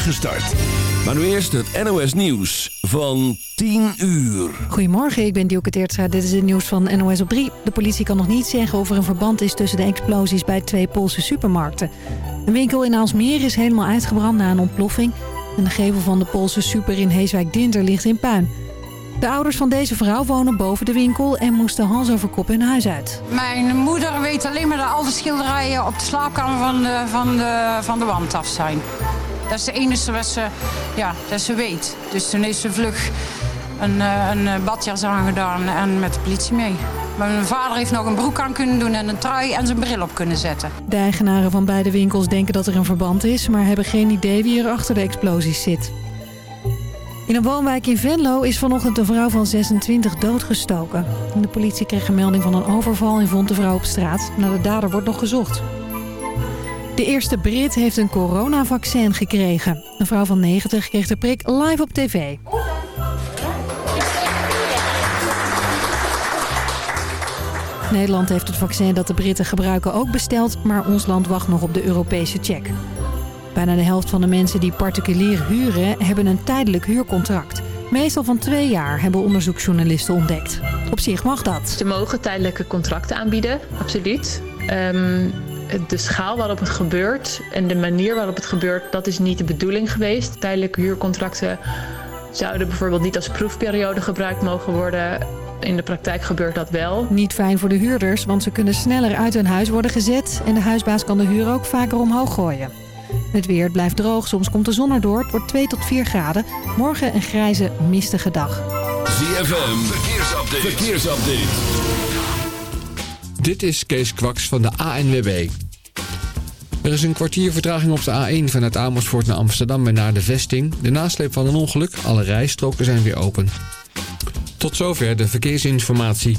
start. Maar nu eerst het NOS Nieuws van 10 uur. Goedemorgen, ik ben Dielke Teertstra. Dit is het nieuws van NOS op 3. De politie kan nog niet zeggen of er een verband is tussen de explosies bij twee Poolse supermarkten. Een winkel in Aalsmeer is helemaal uitgebrand na een ontploffing. En de gevel van de Poolse super in Heeswijk-Dinter ligt in puin. De ouders van deze vrouw wonen boven de winkel en moesten hals over kop hun huis uit. Mijn moeder weet alleen maar dat al de schilderijen op de slaapkamer van de, van de, van de wand af zijn. Dat is de enige wat ze, ja, dat ze weet. Dus toen is ze vlug een, eh, een badjas aangedaan en met de politie mee. Mijn vader heeft nog een broek aan kunnen doen en een trui en zijn bril op kunnen zetten. De eigenaren van beide winkels denken dat er een verband is... maar hebben geen idee wie er achter de explosies zit. In een woonwijk in Venlo is vanochtend een vrouw van 26 doodgestoken. De politie kreeg een melding van een overval en vond de vrouw op straat. Naar de dader wordt nog gezocht. De eerste Brit heeft een coronavaccin gekregen. Een vrouw van 90 kreeg de prik live op tv. Nederland heeft het vaccin dat de Britten gebruiken ook besteld... maar ons land wacht nog op de Europese check. Bijna de helft van de mensen die particulier huren hebben een tijdelijk huurcontract. Meestal van twee jaar hebben onderzoeksjournalisten ontdekt. Op zich mag dat. Ze mogen tijdelijke contracten aanbieden, absoluut. Um, de schaal waarop het gebeurt en de manier waarop het gebeurt, dat is niet de bedoeling geweest. Tijdelijke huurcontracten zouden bijvoorbeeld niet als proefperiode gebruikt mogen worden. In de praktijk gebeurt dat wel. Niet fijn voor de huurders, want ze kunnen sneller uit hun huis worden gezet... en de huisbaas kan de huur ook vaker omhoog gooien. Het weer blijft droog, soms komt de zon erdoor. Het wordt 2 tot 4 graden. Morgen een grijze, mistige dag. ZFM, verkeersupdate. verkeersupdate. Dit is Kees Kwaks van de ANWB. Er is een kwartier vertraging op de A1 vanuit Amersfoort naar Amsterdam en naar de vesting. De nasleep van een ongeluk, alle rijstroken zijn weer open. Tot zover de verkeersinformatie.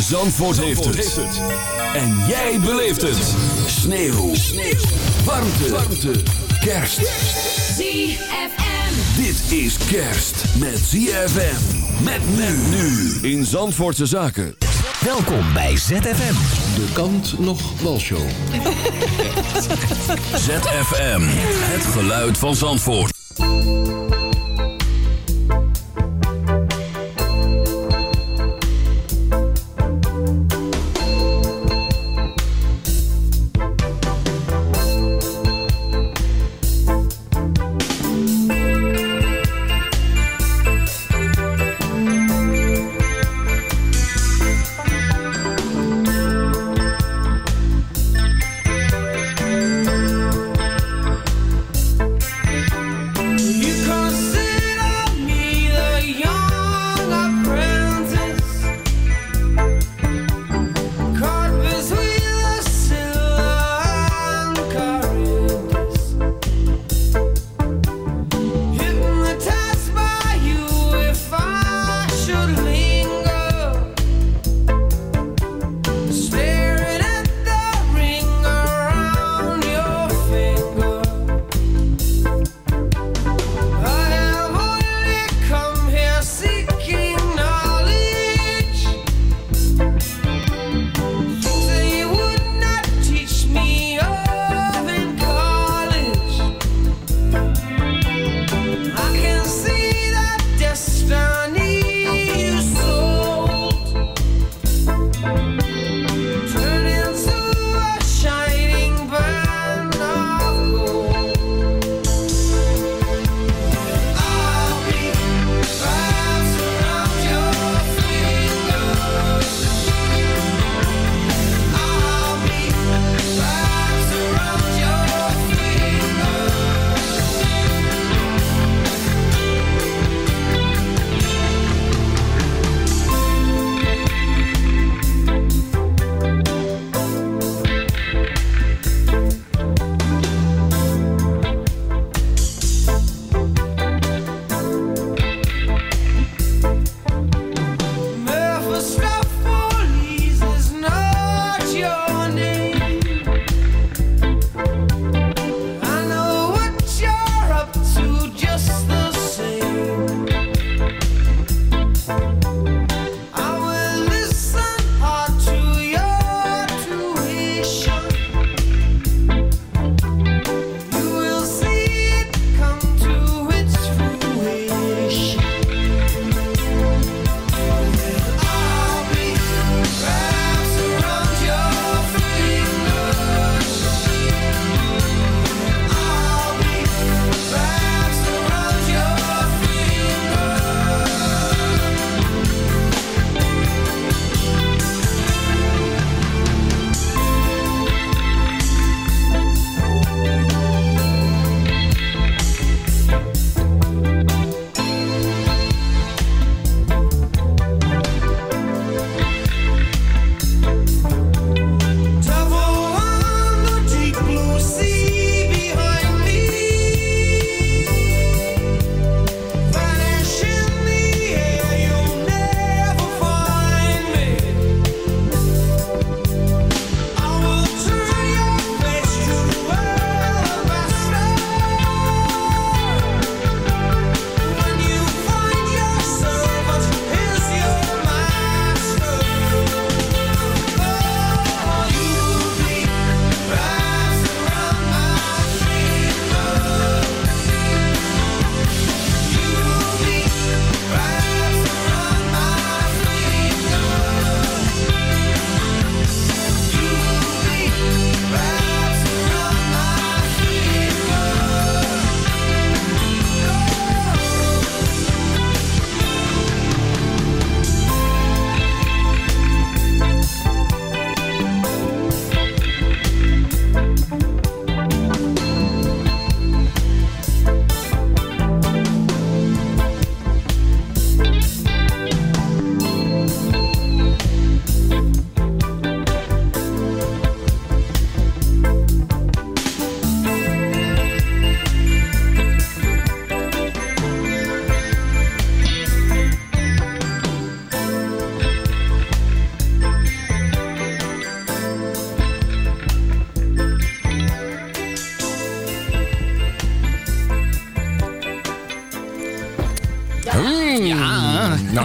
Zandvoort, heeft, het. En jij beleeft het. Sneeuw. Sneeuw. Warmte. Warmte. Kerst. ZFM. Dit is kerst met ZFM. Met men nu in Zandvoortse Zaken. Welkom bij ZFM. De kant nog walshow. ZFM. Het geluid van Zandvoort.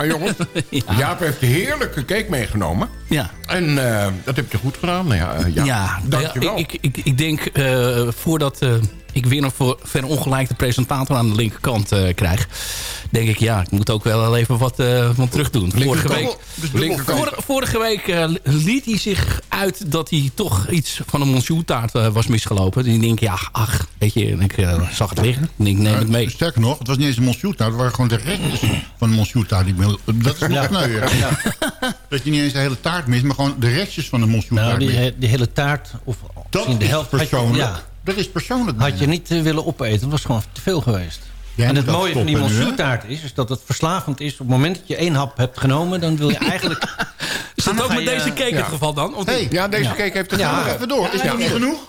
Ja. Nou jongen, Jaap heeft heerlijke cake meegenomen. Ja. En eh, dat heb je goed gedaan. Ja, eh, Jaap. Ja, dankjewel. Ik, ik, ik denk eh, voordat ik weer een voor, verongelijkte presentator aan de linkerkant eh, krijg... denk ik, ja, ik moet ook wel even wat, eh wat terug doen. Vorige week, Dus vorige week eh, liet hij zich uit dat hij toch iets van een eh, was misgelopen. Dus ik denk, ja, ach, weet je, en ik eh, zag het liggen. En ik neem het mee. Sterker nog, het was niet eens een monsiourtaart. Het waren gewoon de restjes van ik me- Dat is nog kneuier. Dat je niet eens de hele taart mist, maar gewoon de restjes van de monsiourtaart Nou, die, mist. he- die hele taart, of Dat misschien de helft... persoonlijk. ja, Dat is persoonlijk. had je niet eh, willen opeten. Dat was gewoon te veel geweest. Jij en het mooie van die monsieurtaart is, is dat het verslavend is. Op het moment dat je één hap hebt genomen, dan wil je eigenlijk... Is dat ook met je- deze cake ja. het geval dan? Of Hey? Ja, deze Ja. cake heeft het gedaan. nog even door. Is dat niet genoeg?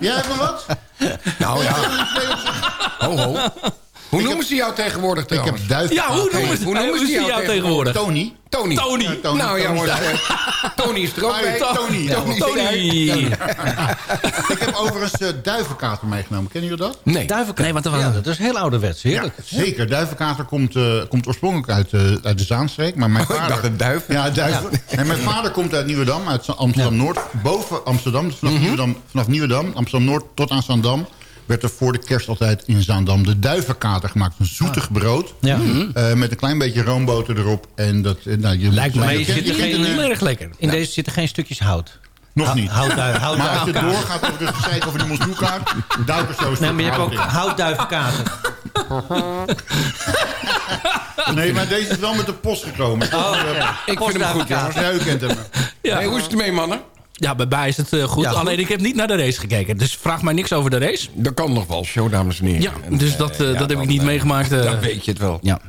Jij hebt nog wat? Nou ja, ho ho. Hoe noemen ze jou tegenwoordig Ik trouwens? heb duif. Ja, hoe noemen ze, hoe noemen ze jou tegenwoordig? Tony. Tony. Tony. Ja, Tony. Nou ja, Tony jongens, Duif. eh, Tony is er ook bij. Tony. Ja, Tony. Tony. Ik heb overigens uh, duivenkater meegenomen. Kennen jullie dat? Nee. Duivenkater. Nee, wat er ja, dat is heel ouderwets. Heerlijk. Ja, zeker. Duivenkater komt, eh, komt oorspronkelijk uit, eh, uit de Zaanstreek. Maar mijn Oh, ik vader... dacht een duif. Ja, duiven. En mijn vader komt uit Nieuwedam, uit Amsterdam-Noord. Boven Amsterdam, dus vanaf, Nieuwedam, vanaf Nieuwedam, Amsterdam-Noord tot aan Zaandam... werd er voor de kerst altijd in Zaandam de duivenkater gemaakt. Een zoetig brood. Ja. eh, met een klein beetje roomboter erop. En dat, eh, nou, je, Lijkt me je zit eh, heel erg lekker. In deze zitten geen stukjes hout. Nog niet. Houtduif, Maar als je doorgaat over de gezeik over die mosdoekaart... duik er zo Nee, maar je hebt ook hout in. houtduifkater. Nee, maar deze is wel met de post gekomen. Oh, Ik vind hem goed, jongens. Ja, u kent hem. Ja. Hey, hoe is het ermee, mannen? Ja, bij mij is het eh, goed. Ja, goed. Alleen ik heb niet naar de race gekeken. Dus vraag mij niks over de race. Dat kan nog wel, show, dames en heren. Ja, En, dus eh, dat, eh, ja, dat heb dan, ik niet meegemaakt. Dan weet je het wel. ja.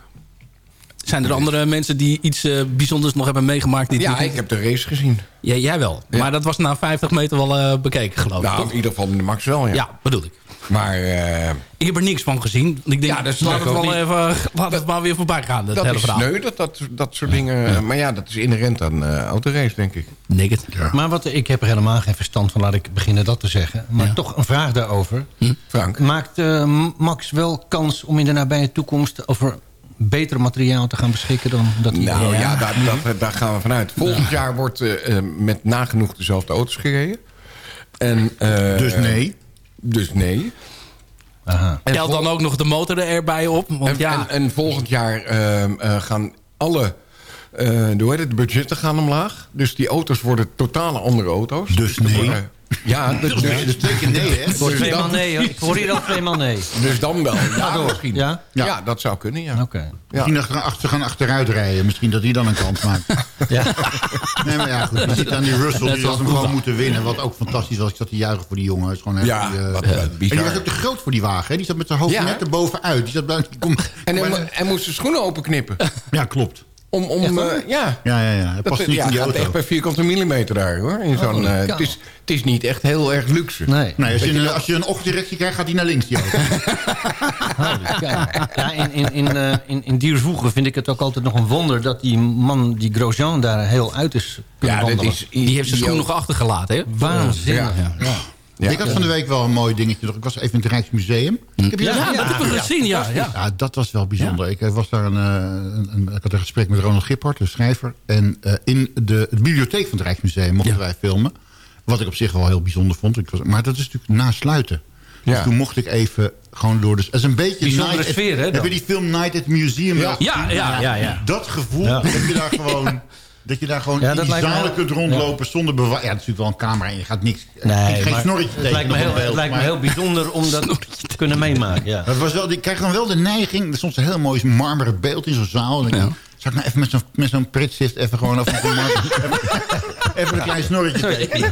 Zijn er andere mensen die iets bijzonders nog hebben meegemaakt? Dit Ja, weekend? ik heb de race gezien. Ja, jij wel. Maar dat was na 50 meter wel bekeken, geloof ik, Nou, toch? in ieder geval de max wel, ja. Ja, bedoel ik. Maar eh, Ik heb er niks van gezien. Ik denk, Ja, dat laat, het wel niet. even, laat het maar weer voorbij gaan, dat, dat hele is verhaal. sneu, dat, dat, dat soort dingen. Maar ja, dat is inherent aan eh autorace, denk ik. Denk het. Maar wat, ik heb er helemaal geen verstand van, laat ik beginnen dat te zeggen. Maar Ja. toch een vraag daarover. Frank? Maakt eh, Max wel kans om in de nabije toekomst... over beter materiaal te gaan beschikken dan dat hij... Nou ja, daar, dat, daar gaan we vanuit. Volgend jaar wordt met nagenoeg dezelfde auto's gereden. En, eh, Dus nee. Dus nee. Aha. En Tel dan ook nog de motor erbij op. Want En, ja, en, en volgend jaar ehm, eh, gaan alle eh, hoe heet het, de budgetten gaan omlaag. Dus die auto's worden totale andere auto's. Dus er nee. worden- ja, dus, Dus, dus, dus twee keer nee, hè? Dus tweemaal nee. hoor. Ik hoor hier al tweemaal nee. dus dan wel. Ja, door. misschien. Ja? Ja? dat zou kunnen, ja. Oké. Misschien dat ze achter, gaan achteruit rijden. Misschien dat hij dan een kans maakt. Ja. Nee, maar ja, goed. Je ziet aan die Russell, die had hem gewoon moeten winnen. Wat ook fantastisch was. Ik zat te juichen voor die jongen. Is gewoon Ja, die, eh, wat, En die was ook te groot voor die wagen. Hè? Die zat met zijn hoofd Ja, net erbovenuit. Die zat buiten. Kom, En hij moest zijn schoenen openknippen. ja, klopt. Om, om, eh, ja. Ja, ja, ja. Dat, past niet ja, in die gaat auto. echt bij vierkante millimeter daar, hoor. In zo'n, eh, het, is, het is niet echt heel erg luxe. Nee. Nee, als je, een, als je een ochtenddirectie krijgt, gaat hij naar links, die auto. Ja, in, in, in, eh, in, in Dierswoegen vind ik het ook altijd nog een wonder... dat die man, die Grosjean, daar heel uit is kunnen Ja, dat wandelen. is... die heeft zijn schoen nog achtergelaten, hè? Waanzinnig. Ja. Ja. Ik had van de week wel een mooi dingetje. Ik was even in het Rijksmuseum. Ik heb je Ja, dat- dat heb ik gezien, ja. ja. Ja, dat was wel bijzonder. Ik, eh, was daar een, eh, een, een- ik had een gesprek met Ronald Gippert, de schrijver. En eh, in de, de bibliotheek van het Rijksmuseum mochten wij filmen. Wat ik op zich wel heel bijzonder vond. Ik was, maar dat is natuurlijk na sluiten. Ja. Dus toen mocht ik even gewoon door de... Het is een beetje... Bijzondere Night sfeer, hè? Heb je die film Night at Museum? Ja, ja, ja, ja. Dat gevoel, Ja. dat je daar gewoon... Dat je daar gewoon Ja, in die zalen kunt rondlopen zonder bewaking. Ja, natuurlijk wel een camera en je gaat niks... Nee, geen maar snorretje het tegen lijkt me heel, beeld, het lijkt me heel bijzonder om dat te kunnen meemaken. Ja. dat was wel, ik krijg dan wel de neiging. Er stond een heel mooi marmeren beeld in zo'n zaal. En ik, Ja. Zal ik nou even met zo'n met zo'n pritstift even gewoon over de markt- even, een klein snorretje tekenen.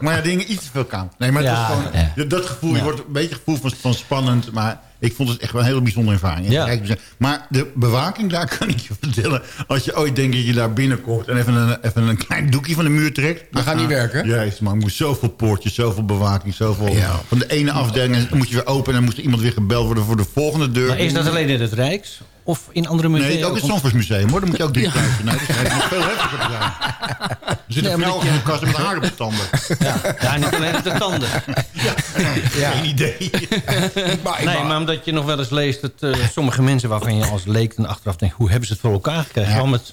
maar ja, dingen iets te veel kan. Nee, maar het gewoon, ja. dat- dat gevoel, je wordt een beetje gevoel van, van spannend. Maar ik vond het echt wel een hele bijzondere ervaring. Ja. Maar de bewaking, daar kan ik je vertellen. Als je ooit denkt dat je daar binnenkomt en even een, even een klein doekje van de muur trekt. Dat gaat niet werken. Juist, maar moest zoveel poortjes, zoveel bewaking, zoveel... Ja. Van de ene afdeling moet je weer open en dan moest iemand weer gebeld worden voor de volgende deur. Maar is dat alleen in het Rijks? Of in andere musea? Nee, ook het Want- Zandvoortsmuseum, hoor. Dan moet je ook dicht blijven. Nee, dat is nog veel heftiger zijn. Er zit een vrouw in de kast met aardappeltanden. Ja, ja, niet alleen op de tanden. Geen idee. Maar, Nee, maar omdat je nog wel eens leest dat eh, sommige mensen waarvan je als leek dan achteraf denkt... hoe hebben ze het voor elkaar gekregen? Ja. Met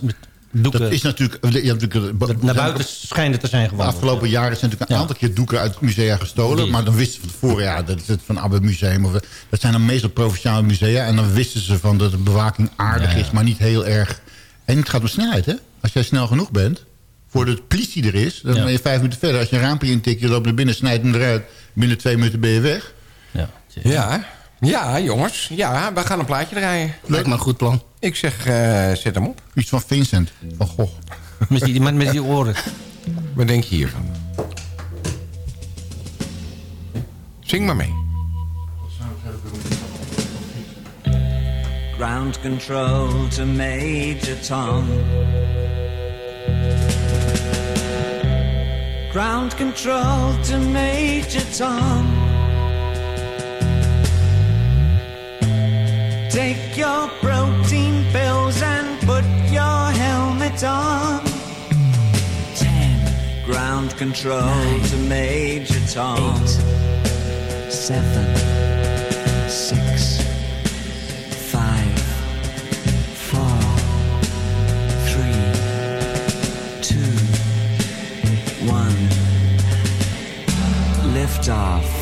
doeken Dat is natuurlijk... Ja, natuurlijk dat naar buiten schijnen te zijn De gewandeld. afgelopen jaren zijn natuurlijk een Ja. aantal keer doeken uit musea gestolen. Die. Maar dan wisten ze van tevoren, ja, dat is het van Abbe Museum. Of, dat zijn dan meestal provinciale musea. En dan wisten ze van dat de bewaking aardig ja. is, maar niet heel erg. En het gaat om snelheid, hè? Als jij snel genoeg bent, voordat de politie er is... dan Ja. ben je vijf minuten verder. Als je een raampje intikt, je loopt naar binnen, snijdt hem eruit. Binnen twee minuten ben je weg. Ja. Ja, ja, jongens. Ja, we gaan een plaatje draaien. Lijkt me een goed plan. Ik zeg, eh, zet hem op. Iets van Vincent, van Gogh. Met die, met, met die oren. Wat denk je hiervan? Zing maar mee. Ground control to Major Tom. Ground control to Major Tom. Take your protein pills and put your helmet on. Ten. Ground control to Major Tom. Eight, seven, six, five, four, three, two, one. Lift off.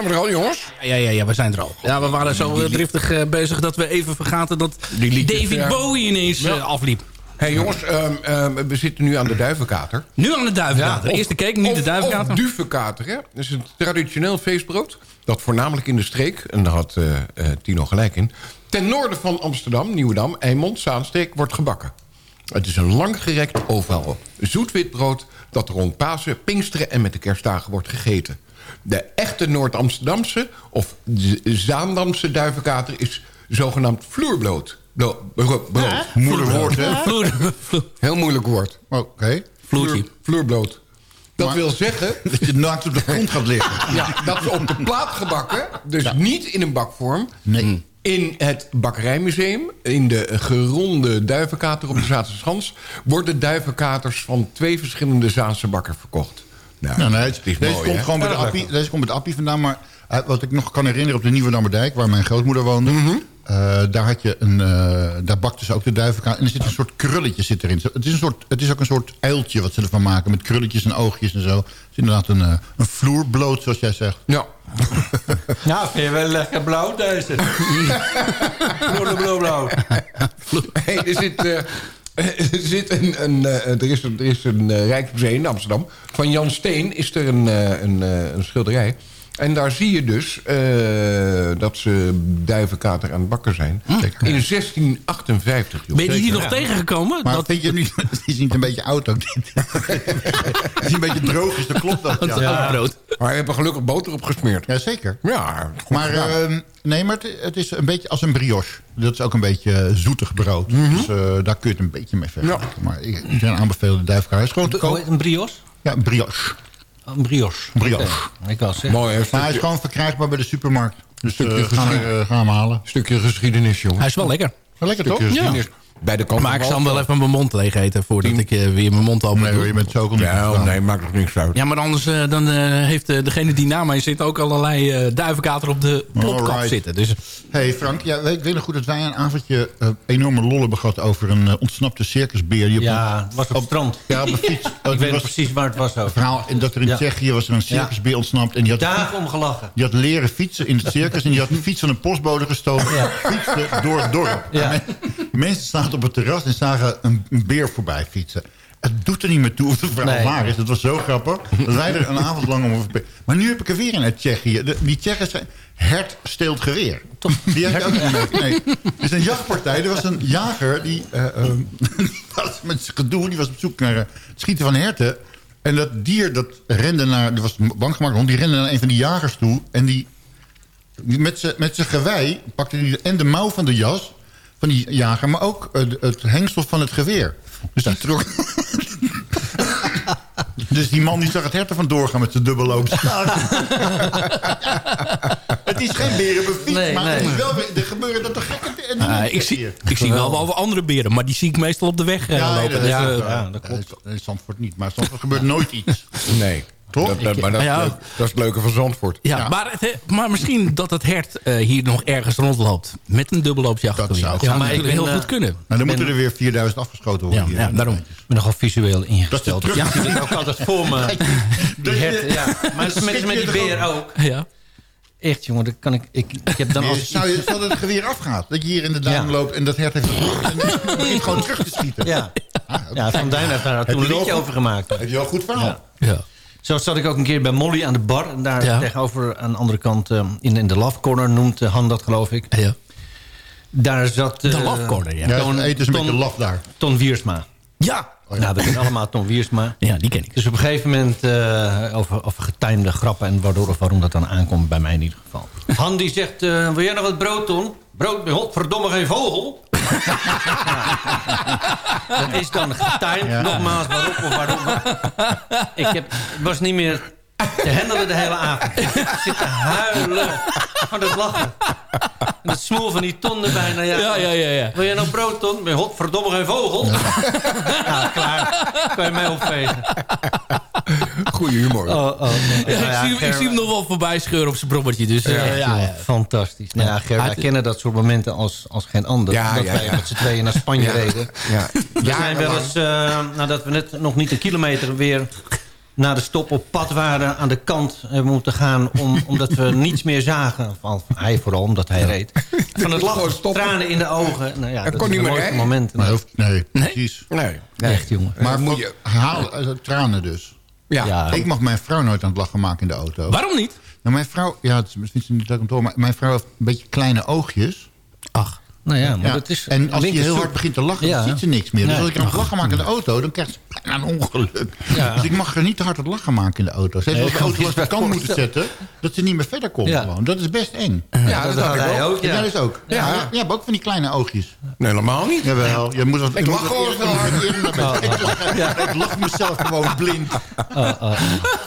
Zijn we er al, jongens? Ja, ja, ja, we zijn er al. Ja, we waren zo eh, driftig eh, bezig dat we even vergaten dat David. Bowie ineens eh, afliep. Hé hey, jongens, ehm, ehm, we zitten nu aan de duivenkater. Nu aan de duivenkater. Ja, of- Eerste cake, nu de duivenkater. Of duvenkater, hè. Dat is een traditioneel feestbrood. Dat voornamelijk in de streek, en daar had eh, eh, Tino gelijk in... ten noorden van Amsterdam, Nieuwedam, Eimond, Zaanstreek wordt gebakken. Het is een langgerekt oval zoet wit brood... dat rond Pasen, Pinksteren en met de kerstdagen wordt gegeten. De echte Noord-Amsterdamse of Zaandamse duivenkater... is zogenaamd bro- brood. Moeilijk woord, hè? Vloer- Heel moeilijk woord. Oké. Vloertje. Vloer- Vloerbrood. Dat Maar- wil zeggen Dat je naakt op de grond gaat liggen. ja, dat is op de plaat gebakken. Dus niet in een bakvorm. Nee. In het Bakkerijmuseum, in de geronde duivenkater op de Zaanse Schans... worden duivenkaters van twee verschillende Zaanse bakken verkocht. Nou, Nou, nee, het is deze mooi, komt hè? gewoon bij de Ja, dat appie, deze komt bij de appie vandaan. Maar eh, wat ik nog kan herinneren op de Nieuwe Dammerdijk... waar mijn grootmoeder woonde... Mhm. eh, daar, had je een, eh, daar bakten ze ook de duivenkaart. En er zit een soort krulletje zit erin. Het is, een soort, het is ook een soort uiltje wat ze ervan maken. Met krulletjes en oogjes en zo. Het is inderdaad een, een vloerbloot, zoals jij zegt. Ja. Nou, vind je wel lekker blauw deze. blauw, blauw, blauw. Hey, er zit, eh, er zit een, eh, er is een, er is een eh, Rijksmuseum in Amsterdam. Van Jan Steen is er een, eh, een, een schilderij. En daar zie je dus eh, dat ze duivenkater aan het bakken zijn. In 1658. joh. Ben je die Zeker. nog tegengekomen? Maar Dat- vind je niet, het is niet een beetje oud ook dit? Het is een beetje droog, is, dan klopt dat. Ja, Ja. brood. Maar je hebt er gelukkig boter op gesmeerd. ja zeker. Ja, goed Maar ehm, nee, maar het, het is een beetje als een brioche. Dat is ook een beetje eh, zoetig brood. Dus eh, daar kun je het een beetje mee vergelijken. Maar ik, iedereen aanbevelen de duifkaart. is gewoon een brioche? Ja, brioche. Een brioche. Brioche. Oké, Ik was. Mooi? Maar hij is gewoon verkrijgbaar bij de supermarkt. Dus Stukje eh, gaan, geschiedenis. we, eh, gaan we halen. stukje geschiedenis, jongen. Hij is wel lekker. Wel lekker toch? Geschiedenis. Bij de kant Maar ik zal wel even mijn mond leeg eten voordat ik eh, weer mijn mond open Nee hoor, doe. je bent zo Ja, gedaan. nee, maakt nog niks uit. Ja, maar anders eh, dan, eh, heeft degene die na mij zit ook allerlei eh, duivenkater op de plopkap Alright. zitten. Dus hey Frank, ja, ik weet nog goed dat wij een avondje eh, enorme lol hebben gehad over een ontsnapte circusbeer. Die op Ja, het was op het strand. Ja, op een fiets. Oh, Ik weet was- precies waar het was over. verhaal en dat er in Ja. Tsjechië was er een circusbeer ontsnapt. En die had, Dagen om gelachen. die had leren fietsen in het circus. En die had een fiets van een postbode gestolen. Fietste door het dorp. Ja. En men- mensen zaten op het terras en zagen een, een beer voorbij fietsen. Het doet er niet meer toe of het verhaal Nee. waar is. Het was zo grappig. Dat wij er een avond lang om... Maar nu heb ik er weer een uit Tsjechië. De- die Tsjechen zijn... Hert steelt geweer. Die heb je ook niet. Nee. Het is een jachtpartij. Er was een jager die, eh, die was met zijn gedoe. Die was op zoek naar eh, het schieten van herten. En dat dier dat rende naar... Er was een bang gemaakt hond. Die rende naar een van die jagers toe. En die, die met zijn met zijn gewei pakte hij en de mouw van de jas van die jager... maar ook eh, de- het hengsel van het geweer. Dus die trok... Dus die man die zag het hert er vandoor gaan met zijn dubbelloop. het is geen berenbefiets, Nee, maar nee. het is wel, er gebeuren dat er gekke dingen. in ik, zie, hier. ik zie wel wel andere beren, maar die zie ik meestal op de weg eh, Ja, lopen. dat, Dus, ja, ja, dat klopt. In Zandvoort niet, maar in Zandvoort gebeurt nooit iets. Nee. Toch? Dat, dat- maar dat, is Ja. leuk. dat is het leuke van Zandvoort. ja, Ja. Maar, het, maar misschien dat het hert eh, hier nog ergens rondloopt. Met een dubbelloopsjacht. Dat zou ja, maar Maar ik heel goed eh, kunnen. Nou, dan moeten er weer 4000 afgeschoten Ja, worden. hier. ja, daarom. Ik ben nogal visueel ingesteld. Dat is ik zie het ook altijd voor me. Die herten, ja. Maar het is met, met die beer ook. Ja. Echt, jongen, dat kan ik, ik, ik heb dan Nee, als... zou je, stel dat het geweer afgaat. Dat je hier in de duin Ja. loopt en dat hert heeft... en dan begint gewoon terug te schieten. Ja, Ah, ja Van Duin heeft daar toen je een liedje over gemaakt. Heb je wel een goed verhaal. Ja. Zo zat ik ook een keer bij Molly aan de bar. En daar Ja. tegenover aan de andere kant, eh, in, in de Love Corner noemt eh, Han dat geloof ik. ja. Daar zat... eh, De Love Corner, ja. Het eten is een Ton- beetje laf daar. Ton Wiersma. Ja. Nou, we kennen allemaal Ton Wiersma. ja, die ken ik. Dus op een gegeven moment eh, over, over getimede grappen... en waardoor of waarom dat dan aankomt, bij mij in ieder geval. Han die zegt, eh, wil jij nog wat brood, Ton? Brood bij godverdomme geen vogel. Dat is dan getimed, nogmaals, waarop of waarom. Ik heb, was niet meer te handelen de hele avond. Zit te huilen van het lachen. En het smoel van die ton erbij. Nou ja, Ja, ja, ja, ja. Wil jij nog brood, Ton? Ben je godverdomme geen vogel? Nou, klaar. Kan je mij opvegen. Goeie humor. Oh, oh. Ja, ik, zie, hem- ik zie hem nog wel voorbij scheuren op zijn brommertje. Dus, eh, ja, ja, ja. Fantastisch. Nou ja, Ger, wij kennen dat soort momenten als, als geen ander. Ja, dat ja, wij ja. met z'n tweeën naar Spanje reden. Ja. We zijn wel eens, eh, nadat we net nog niet een kilometer weer na de stop op pad waren... aan de kant hebben moeten gaan om, omdat we niets meer zagen. Of hij vooral, omdat hij reed. Van het lachen, tranen in de ogen. Nou ja, dat kon niet meer momenten. Nee, nee, precies. Nee. nee. Echt, jongen. Maar moet je-. Haal, eh, tranen dus. Ja. Ja. Ik mag mijn vrouw nooit aan het lachen maken in de auto. Waarom niet? Nou, mijn vrouw... Ja, het is misschien niet leuk om te horen... maar mijn vrouw heeft een beetje kleine oogjes. Ach. Nou ja, maar Ja. dat is... en als je heel hard begint te lachen, Ja. dan ziet ze niks meer. Dus Nee. als ik aan het lachen maak in de auto, dan krijgt ze bijna een ongeluk. Ja. Dus ik mag er niet te hard het lachen maken in de auto. Ze heeft Nee, wel de kan auto de kant niet moeten zetten, dat ze niet meer verder komt Ja. gewoon. Dat is best eng. Ja, dat dat had hij ook. ook, Ja. Jij dus ook. Ja. Ja. Je hebt ook van die kleine oogjes. Nee, helemaal niet. Jawel. Je moet Ik lach gewoon zo hard. bed. Ik lach- Ik lach mezelf gewoon blind.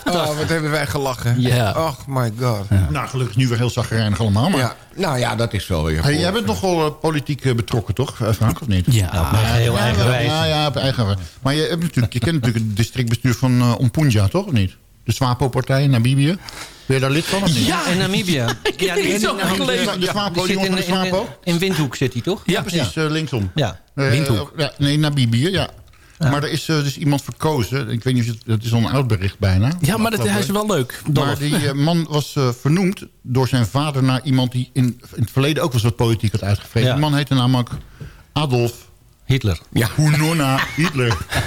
Oh, wat hebben wij gelachen. Ja. Oh my god. Nou, gelukkig nu weer heel zagrijnig allemaal. Maar Ja, nou ja, dat is wel weer... Hey, jij bent nogal eh, politiek eh, betrokken, toch, eh, Frank, of niet? Ja, op mijn heel eigen ja, wijze. Ja, ja, op eigen wijze. Maar je, hebt natuurlijk, je kent natuurlijk het districtbestuur van eh Ompunja, toch, of niet? De SWAPO-partij in Namibië. Ben je daar lid van, of niet? Ja, in Namibië. Ja, die, iets over gelezen. De SWAPO, die in, de in, SWAPO? in Windhoek zit hij, toch? Ja, precies, linksom. Ja. Windhoek. ja, nee, Namibië, ja. Maar er is eh, dus iemand verkozen. Ik weet niet of je het... Het is al een oud bericht bijna. Ja, maar dat, hij is wel leuk. Dolf. Maar die eh, man was eh, vernoemd door zijn vader naar iemand die in, in het verleden ook wel eens wat politiek had uitgevreden. Ja. Die man heette namelijk Adolf Hitler. Ja. Hunona Hitler.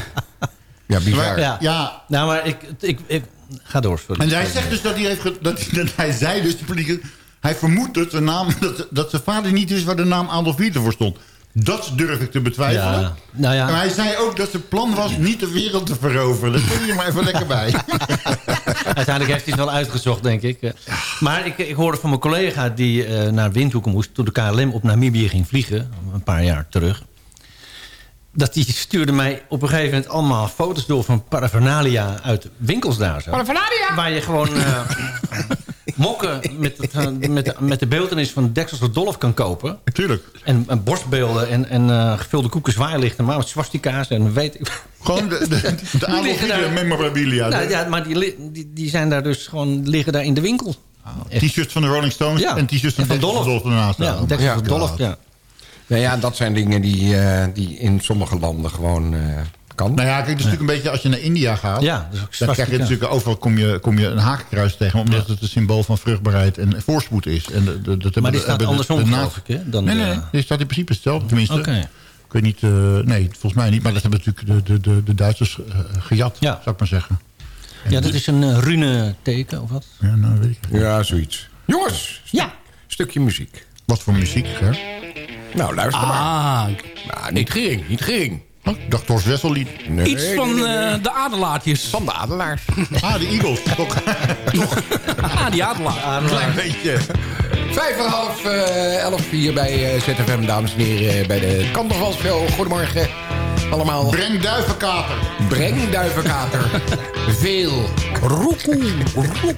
Ja, bizar. Ja. Ja, nou, maar ik, ik, ik ga door. sorry. En hij zegt dus dat hij heeft... Dat, dat hij zei dus, de hij vermoedt dat, de naam, dat, dat zijn vader niet is waar de naam Adolf Hitler voor stond. Dat durf ik te betwijfelen. Ja, nou ja. En hij zei ook dat zijn plan was niet de wereld te veroveren. Dat vind je maar even lekker bij. Uiteindelijk heeft hij het wel uitgezocht, denk ik. Eh, Maar ik, ik hoorde van mijn collega die eh, naar Windhoek moest... toen de KLM op Namibië ging vliegen, een paar jaar terug... dat die stuurde mij op een gegeven moment allemaal foto's door... van paraphernalia uit winkels daar zo. Paraphernalia? Waar je gewoon eh, mokken met, het, eh, met, de, met de beeldenis van Deksels Dolf kan kopen. Tuurlijk. En, en borstbeelden en, en eh, gevulde koeken zwaailichten... maar met swastika's en weet ik... Gewoon de, de, de Adolf memorabilia. Nou, ja, maar die, die, die zijn daar dus gewoon liggen daar in de winkel. T-shirts van de Rolling Stones Ja. en t-shirts van, van Dolph. ernaast. Ja. Deksels Ja. Dolf, ja. Nou ja, dat zijn dingen die, eh, die in sommige landen gewoon eh, kan. Nou ja, kijk, het is natuurlijk een beetje als je naar India gaat. Ja, dus dan krijg je natuurlijk overal kom je, kom je een hakenkruis tegen, omdat het een symbool van vruchtbaarheid en voorspoed is. En de, de, dat hebben Maar die de- staat de- andersom, de geloof ik, hè, dan nee, de- nee, die staat in principe hetzelfde, tenminste. Oké. Ik weet niet, eh, nee, volgens mij niet, maar dat hebben natuurlijk de, de, de, de Duitsers eh, gejat, Ja. zou ik maar zeggen. Ja, dat is een uh, rune teken of wat? Ja, nou weet ik. Ja, zoiets. Jongens, Ja. stukje muziek. Wat voor muziek, hè? Nou, luister maar. Ah, Nou, niet gering, niet gering. Ik dacht Thors Wessellied. Nee, iets van nee, nee, nee. eh, de adelaartjes. Van de adelaars. Ah, de Eagles. Toch? Ah, die adelaar. Klein beetje. Vijf en half, eh, elf hier bij eh, ZFM, dames en heren. Bij de Kantervalshow. Goedemorgen allemaal. Breng duivenkater. Breng duivenkater. Veel. Roekoe. Roekoe.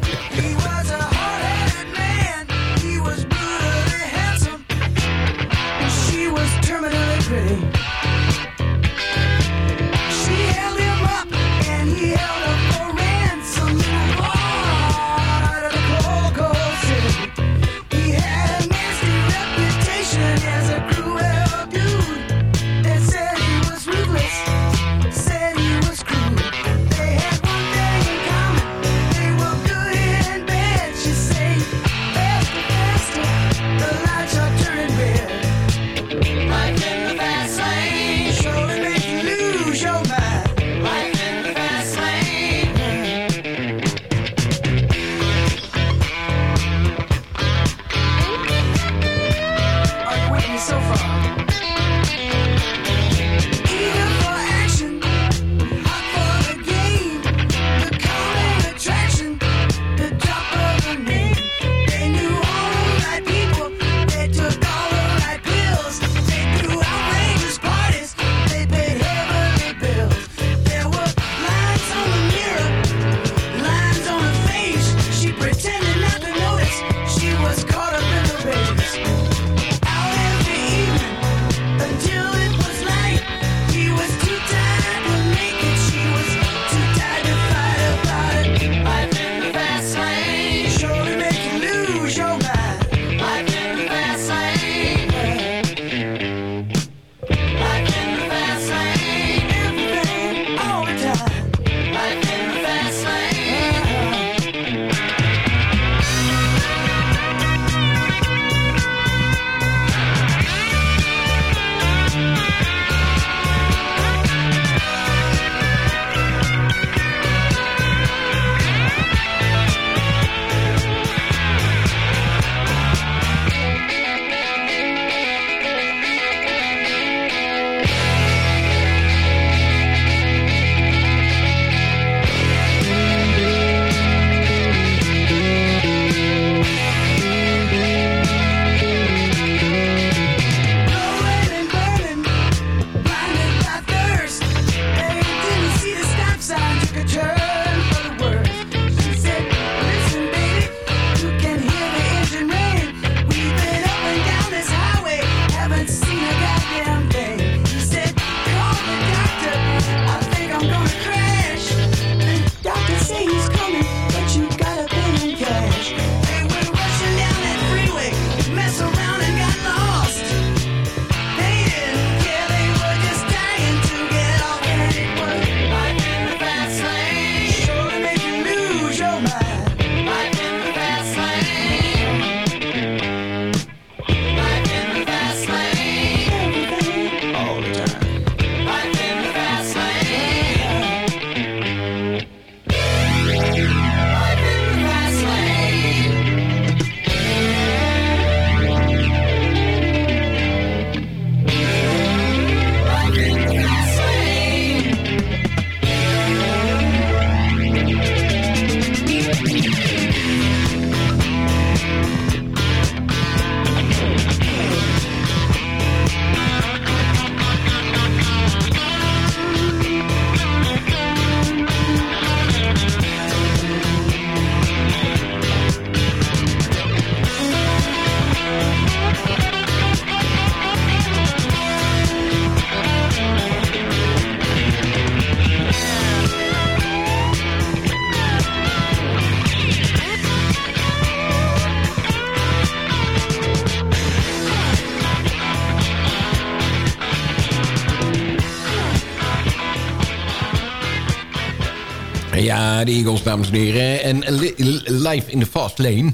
Ja, de Eagles, dames en heren. En li- li- live in de fast lane.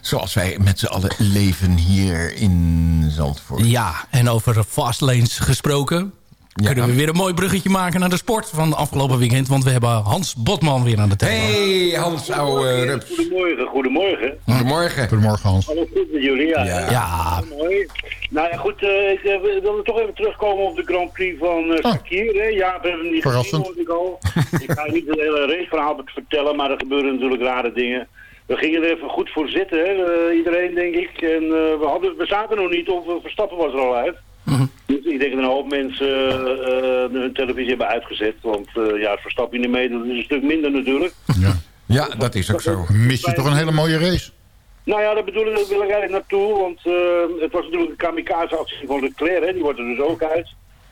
Zoals wij met z'n allen leven hier in Zandvoort. Ja, en over fastlanes gesproken... kunnen we weer een mooi bruggetje maken naar de sport van de afgelopen weekend. Want we hebben Hans Botman weer aan de telefoon. Hey Hans, ouwe rups. Goedemorgen, goedemorgen. Goedemorgen. Goedemorgen Hans. Alles goed met jullie? Ja. Ja. Ja. Mooi. Nou ja, goed, eh, ik eh, wil toch even terugkomen op de Grand Prix van Shakir. Hè. Ja, we hebben hem niet Verrassend. gezien, ik al. ik ga niet het hele raceverhaal vertellen, maar er gebeuren natuurlijk rare dingen. We gingen er even goed voor zitten, hè, iedereen denk ik. En we, hadden, we zaten nog niet, of Verstappen was er al uit. Dus ik denk dat een hoop mensen hun televisie hebben uitgezet. Want ja, Verstappen niet meedoet, is een stuk minder natuurlijk. Ja. Ja, dat is ook zo. Mis je toch een hele mooie race? Nou ja, daar bedoel ik, daar wil ik eigenlijk naartoe. Want eh, het was natuurlijk een kamikaze-actie van Leclerc. Hè, die wordt er dus ook uit.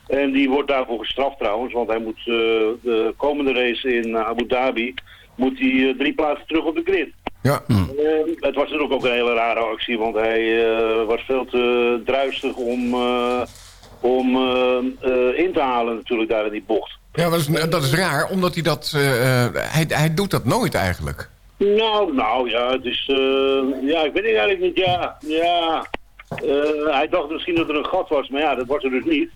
En die wordt daarvoor gestraft trouwens. Want hij moet eh, de komende race in Abu Dhabi... moet hij eh, drie plaatsen terug op de grid. Ja. Eh, het was natuurlijk ook een hele rare actie. Want hij eh, was veel te druistig om, eh, om in te halen natuurlijk daar in die bocht. Ja, dat is, dat is raar, omdat hij dat... hij, hij doet dat nooit eigenlijk. Nou, nou ja, het is... eh, ja, ik weet het eigenlijk niet. Ja, ja. Eh, hij dacht misschien dat er een gat was, maar ja, dat was er dus niet.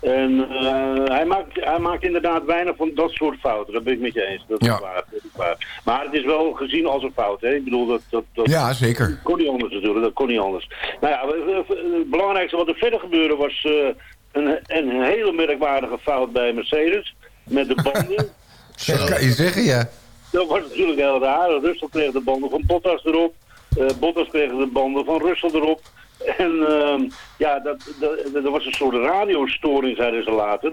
En eh, hij, maakt, hij maakt inderdaad weinig van dat soort fouten. Dat ben ik met je eens. Dat is, Ja. waar, dat is waar. Maar het is wel gezien als een fout. Hè? Ik bedoel, dat, dat, dat Ja, zeker. kon niet anders natuurlijk. Dat kon niet anders. Nou ja, het belangrijkste wat er verder gebeurde was een, een hele merkwaardige fout bij Mercedes. Met de banden. Dat kan je zeggen, ja. Dat was natuurlijk heel raar. Russell kreeg de banden van Bottas erop. Eh, Bottas kreeg de banden van Russell erop. En ehm, ja, dat, dat, dat was een soort radiostoring, zeiden ze later.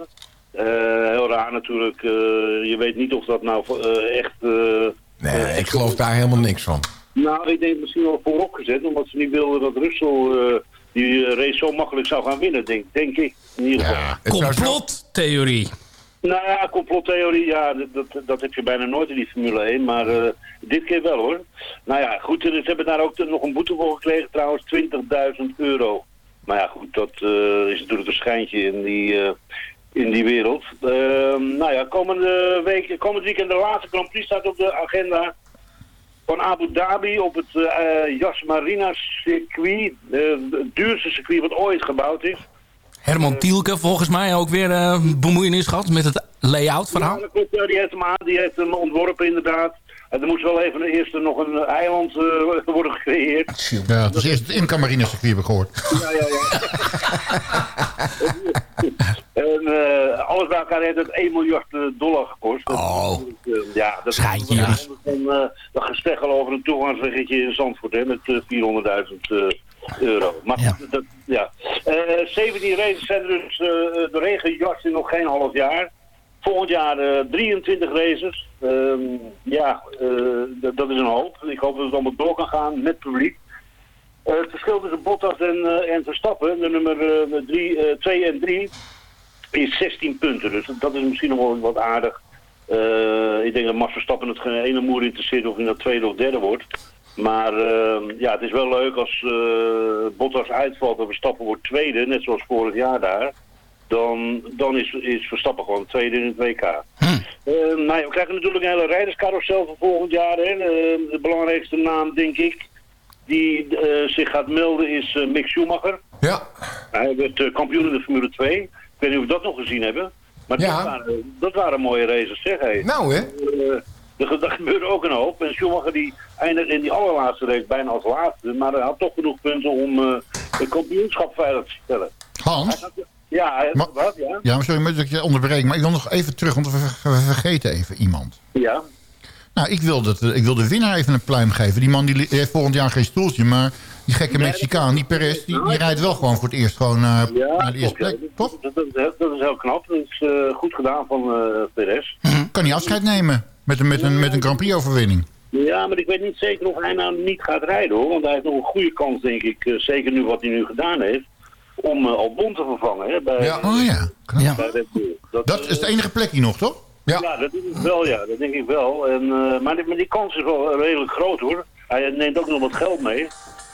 Eh, heel raar natuurlijk. Eh, je weet niet of dat nou echt... eh, Nee, ik geloof daar helemaal niks van. nou, ik denk misschien wel voorop gezet, omdat ze niet wilden dat Russell eh, die race zo makkelijk zou gaan winnen, denk, denk ik. In ieder geval. Zo- Complottheorie. Nou ja, complottheorie, ja, dat, dat, heb je bijna nooit in die Formule 1, maar eh, dit keer wel hoor. Nou ja, goed, ze hebben daar ook nog een boete voor gekregen trouwens, 20.000 euro. Maar ja, goed, dat eh, is natuurlijk een schijntje in die, eh, in die wereld. Ehm, nou ja, komende week, komend weekend de laatste Grand Prix staat op de agenda van Abu Dhabi op het Yas Marina circuit. het duurste circuit wat ooit gebouwd is. Herman Tielke volgens mij ook weer eh, bemoeienis gehad met het layout verhaal. Ja, dat klopt, ja, die heeft hem aan, die heeft hem ontworpen inderdaad. En er moest wel even eerst nog een eiland eh, worden gecreëerd. Ja, het was eerst het Imca Marina circuit hebben gehoord. Ja, ja, ja. en eh, alles bij elkaar heeft het 1 miljard eh, dollar gekost. Dat is Oh. eh, ja, dat Schijntje, is ja. dan uh, dat gesteggel over een toegangsweggetje in Zandvoort hè, met eh, 400.000 eh, euro. Maar Ja. dat, ja. Eh, 17 races zijn er dus eh de regenjas in nog geen half jaar. Volgend jaar eh, 23 races. Ehm, ja, eh, dat- is een hoop. Ik hoop dat het allemaal door kan gaan met publiek. Eh, het verschil tussen Bottas en, eh, en Verstappen, de nummer 2 en 3, is 16 punten. Dus dat is misschien nog wel wat aardig. Eh, ik denk dat Max Verstappen het geen ene moer interesseert of hij dat tweede of derde wordt. Maar eh, ja, het is wel leuk als eh, Bottas uitvalt en Verstappen wordt tweede, net zoals vorig jaar daar. Dan, dan is, is Verstappen gewoon tweede in het WK. Eh, nou ja, we krijgen natuurlijk een hele rijderscarousel voor volgend jaar. Hè. Eh, de belangrijkste naam, denk ik, die eh, zich gaat melden is eh, Mick Schumacher. Ja. Hij werd kampioen in de Formule 2. Ik weet niet of we dat nog gezien hebben. Maar Ja. dat, waren, dat waren mooie races, zeg hé. Nou, hè? Er gebeurde ook een hoop. En Schumacher die eindigde in die allerlaatste race bijna als laatste. Maar hij had toch genoeg punten om eh het kampioenschap veilig te stellen. Hans? Ja, hij, wat? Ja? Ja, maar sorry dat ik je onderbreek. Maar ik wil nog even terug, want we, ver- we vergeten even iemand. Ja. Nou, ik wil, dat, ik wil de winnaar even een pluim geven. Die man die heeft volgend jaar geen stoeltje, maar die gekke Mexicaan, die Perez, die, die rijdt wel gewoon voor het eerst gewoon eh, Ja, naar de eerste ja. plek. Toch? Dat, dat, is heel- dat is heel knap. Dat is eh, goed gedaan van eh Perez. Kan hij afscheid nemen met een, met een, met een Grand Prix overwinning. Ja, maar ik weet niet zeker of hij nou niet gaat rijden hoor. Want hij heeft nog een goede kans, denk ik, eh, zeker nu wat hij nu gedaan heeft, om uh, Albon te vervangen. Hè, bij, Ja. Oh ja. Ja. bij Red Bull. Dat is de enige plek hier nog, toch? Ja. Ja, dat denk ik wel, ja. Dat denk ik wel. En, eh, maar, die, maar die kans is wel redelijk groot hoor. Hij neemt ook nog wat geld mee.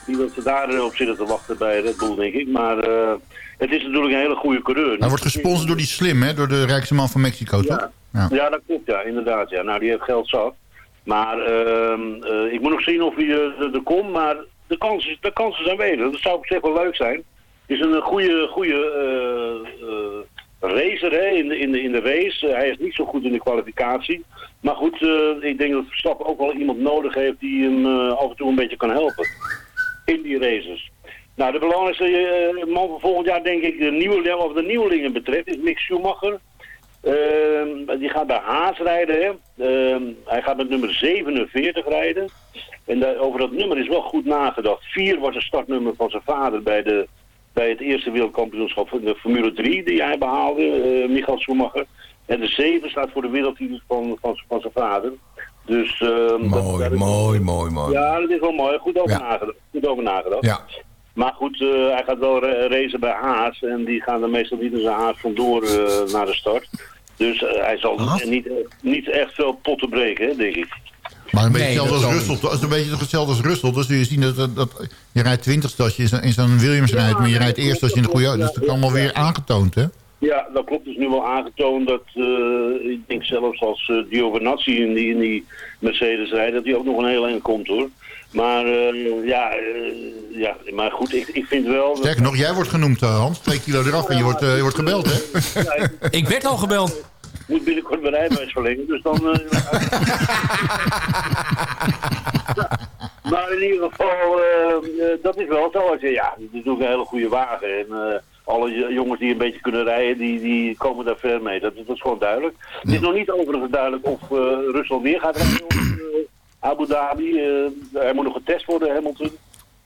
Niet dat ze daarop zitten te wachten bij Red Bull, denk ik. Maar eh, het is natuurlijk een hele goede coureur. Hij wordt gesponsord door die Slim, hè? Door de rijkste man van Mexico, toch? Ja, Ja. Ja, dat klopt, ja, inderdaad. Ja. Nou, die heeft geld zat. Maar ehm, eh, ik moet nog zien of hij eh, er- er komt, maar de kans, is, de kans is aanwezig. Dat zou op zich wel leuk zijn. Is een goede, goede eh, eh, racer hè, in, de, in, de, in de race. Eh, hij is niet zo goed in de kwalificatie. Maar goed, eh, ik denk dat Verstappen ook wel iemand nodig heeft die hem eh, af en toe een beetje kan helpen. In die races. Nou, de belangrijkste eh, man van volgend jaar, denk ik, de nieuwe, of de nieuwelingen betreft, is Mick Schumacher. Ehm, die gaat bij Haas rijden. Hè. Ehm, hij gaat met nummer 47 rijden. En daar- over dat nummer is wel goed nagedacht. 4 was het startnummer van zijn vader bij, de, bij het eerste wereldkampioenschap van de Formule 3 die hij behaalde, eh Michael Schumacher. En de 7 staat voor de wereldtitel van, van, van zijn vader. Dus, ehm, dat- Mooi, dat is- mooi, mooi, mooi. Ja, dat is wel mooi. Goed over Ja. nagedacht. Goed over nagedacht. Ja. Maar goed, eh, hij gaat wel ra- racen bij Haas. En die gaan er meestal niet in zijn Haas vandoor eh, naar de start. Dus eh, hij zal niet, niet echt veel potten breken, hè, denk ik. Maar een beetje Nee, hetzelfde dat als Russell. Dat is een beetje hetzelfde als Russell. Dus zul je zien dat, dat, dat je rijdt 20 als je in zo'n- in zo'n Williams rijdt. Maar je rijdt eerst als je in de goede auto. Dus dat is allemaal weer aangetoond, hè? Ja, dat klopt. dus nu wel aangetoond dat, eh, ik denk zelfs als uh, Giovinazzi in die, in die Mercedes rijdt, dat hij ook nog een heel eind komt hoor. Maar eh, ja, eh, ja, maar goed, ik, ik vind wel... Sterker nog, jij wordt genoemd, eh, Hans. Twee kilo eraf en je wordt, je wordt gebeld, hè? Ja, ik Ik werd al gebeld. moet binnenkort mijn rijbewijs verlengen, dus dan... maar in ieder geval, dat is wel zo. Als je, ja, het is natuurlijk een hele goede wagen. En eh, alle jongens die een beetje kunnen rijden, die, die komen daar ver mee. Dat, dat is gewoon duidelijk. Het is nog niet overigens duidelijk of eh Rusland weer gaat rijden eh, Abu Dhabi. Eh, hij moet nog getest worden, Hamilton.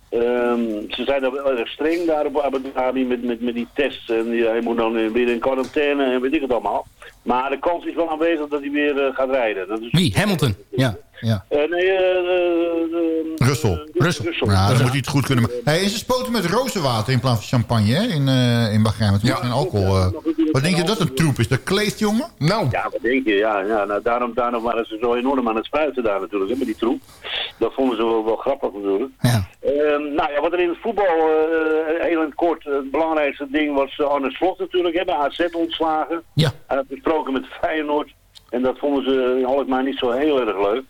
Ehm, ze zijn wel erg streng daar op Abu Dhabi met, met, met die tests. En hij moet dan eh, weer in quarantaine en weet ik het allemaal. Maar de kans is wel aanwezig dat hij weer eh, gaat rijden. Dat is, Wie? Hamilton. Ja. Ja. Eh, nee, eh, eh, eh, Russell. Russell. Ja, dan moet hij het goed kunnen maken. Hey, en ze spoten met rozenwater in plaats van champagne, hè? In, eh in Bahrein. Met Ja. en alcohol. Wat denk je dat een troep is? Dat kleeft, jongen? Nou, Ja, wat denk je? Ja, ja nou, daarom, daarom waren ze zo enorm aan het spuiten daar natuurlijk, hè, met die troep. Dat vonden ze wel, wel grappig natuurlijk. Ja. Ehm, nou ja, wat er in het voetbal, eh, heel in het kort, het belangrijkste ding was uh, Arne Slot natuurlijk, hè, bij AZ ontslagen. Ja. Hij had besproken met Feyenoord en dat vonden ze in Alkmaar niet zo heel erg leuk.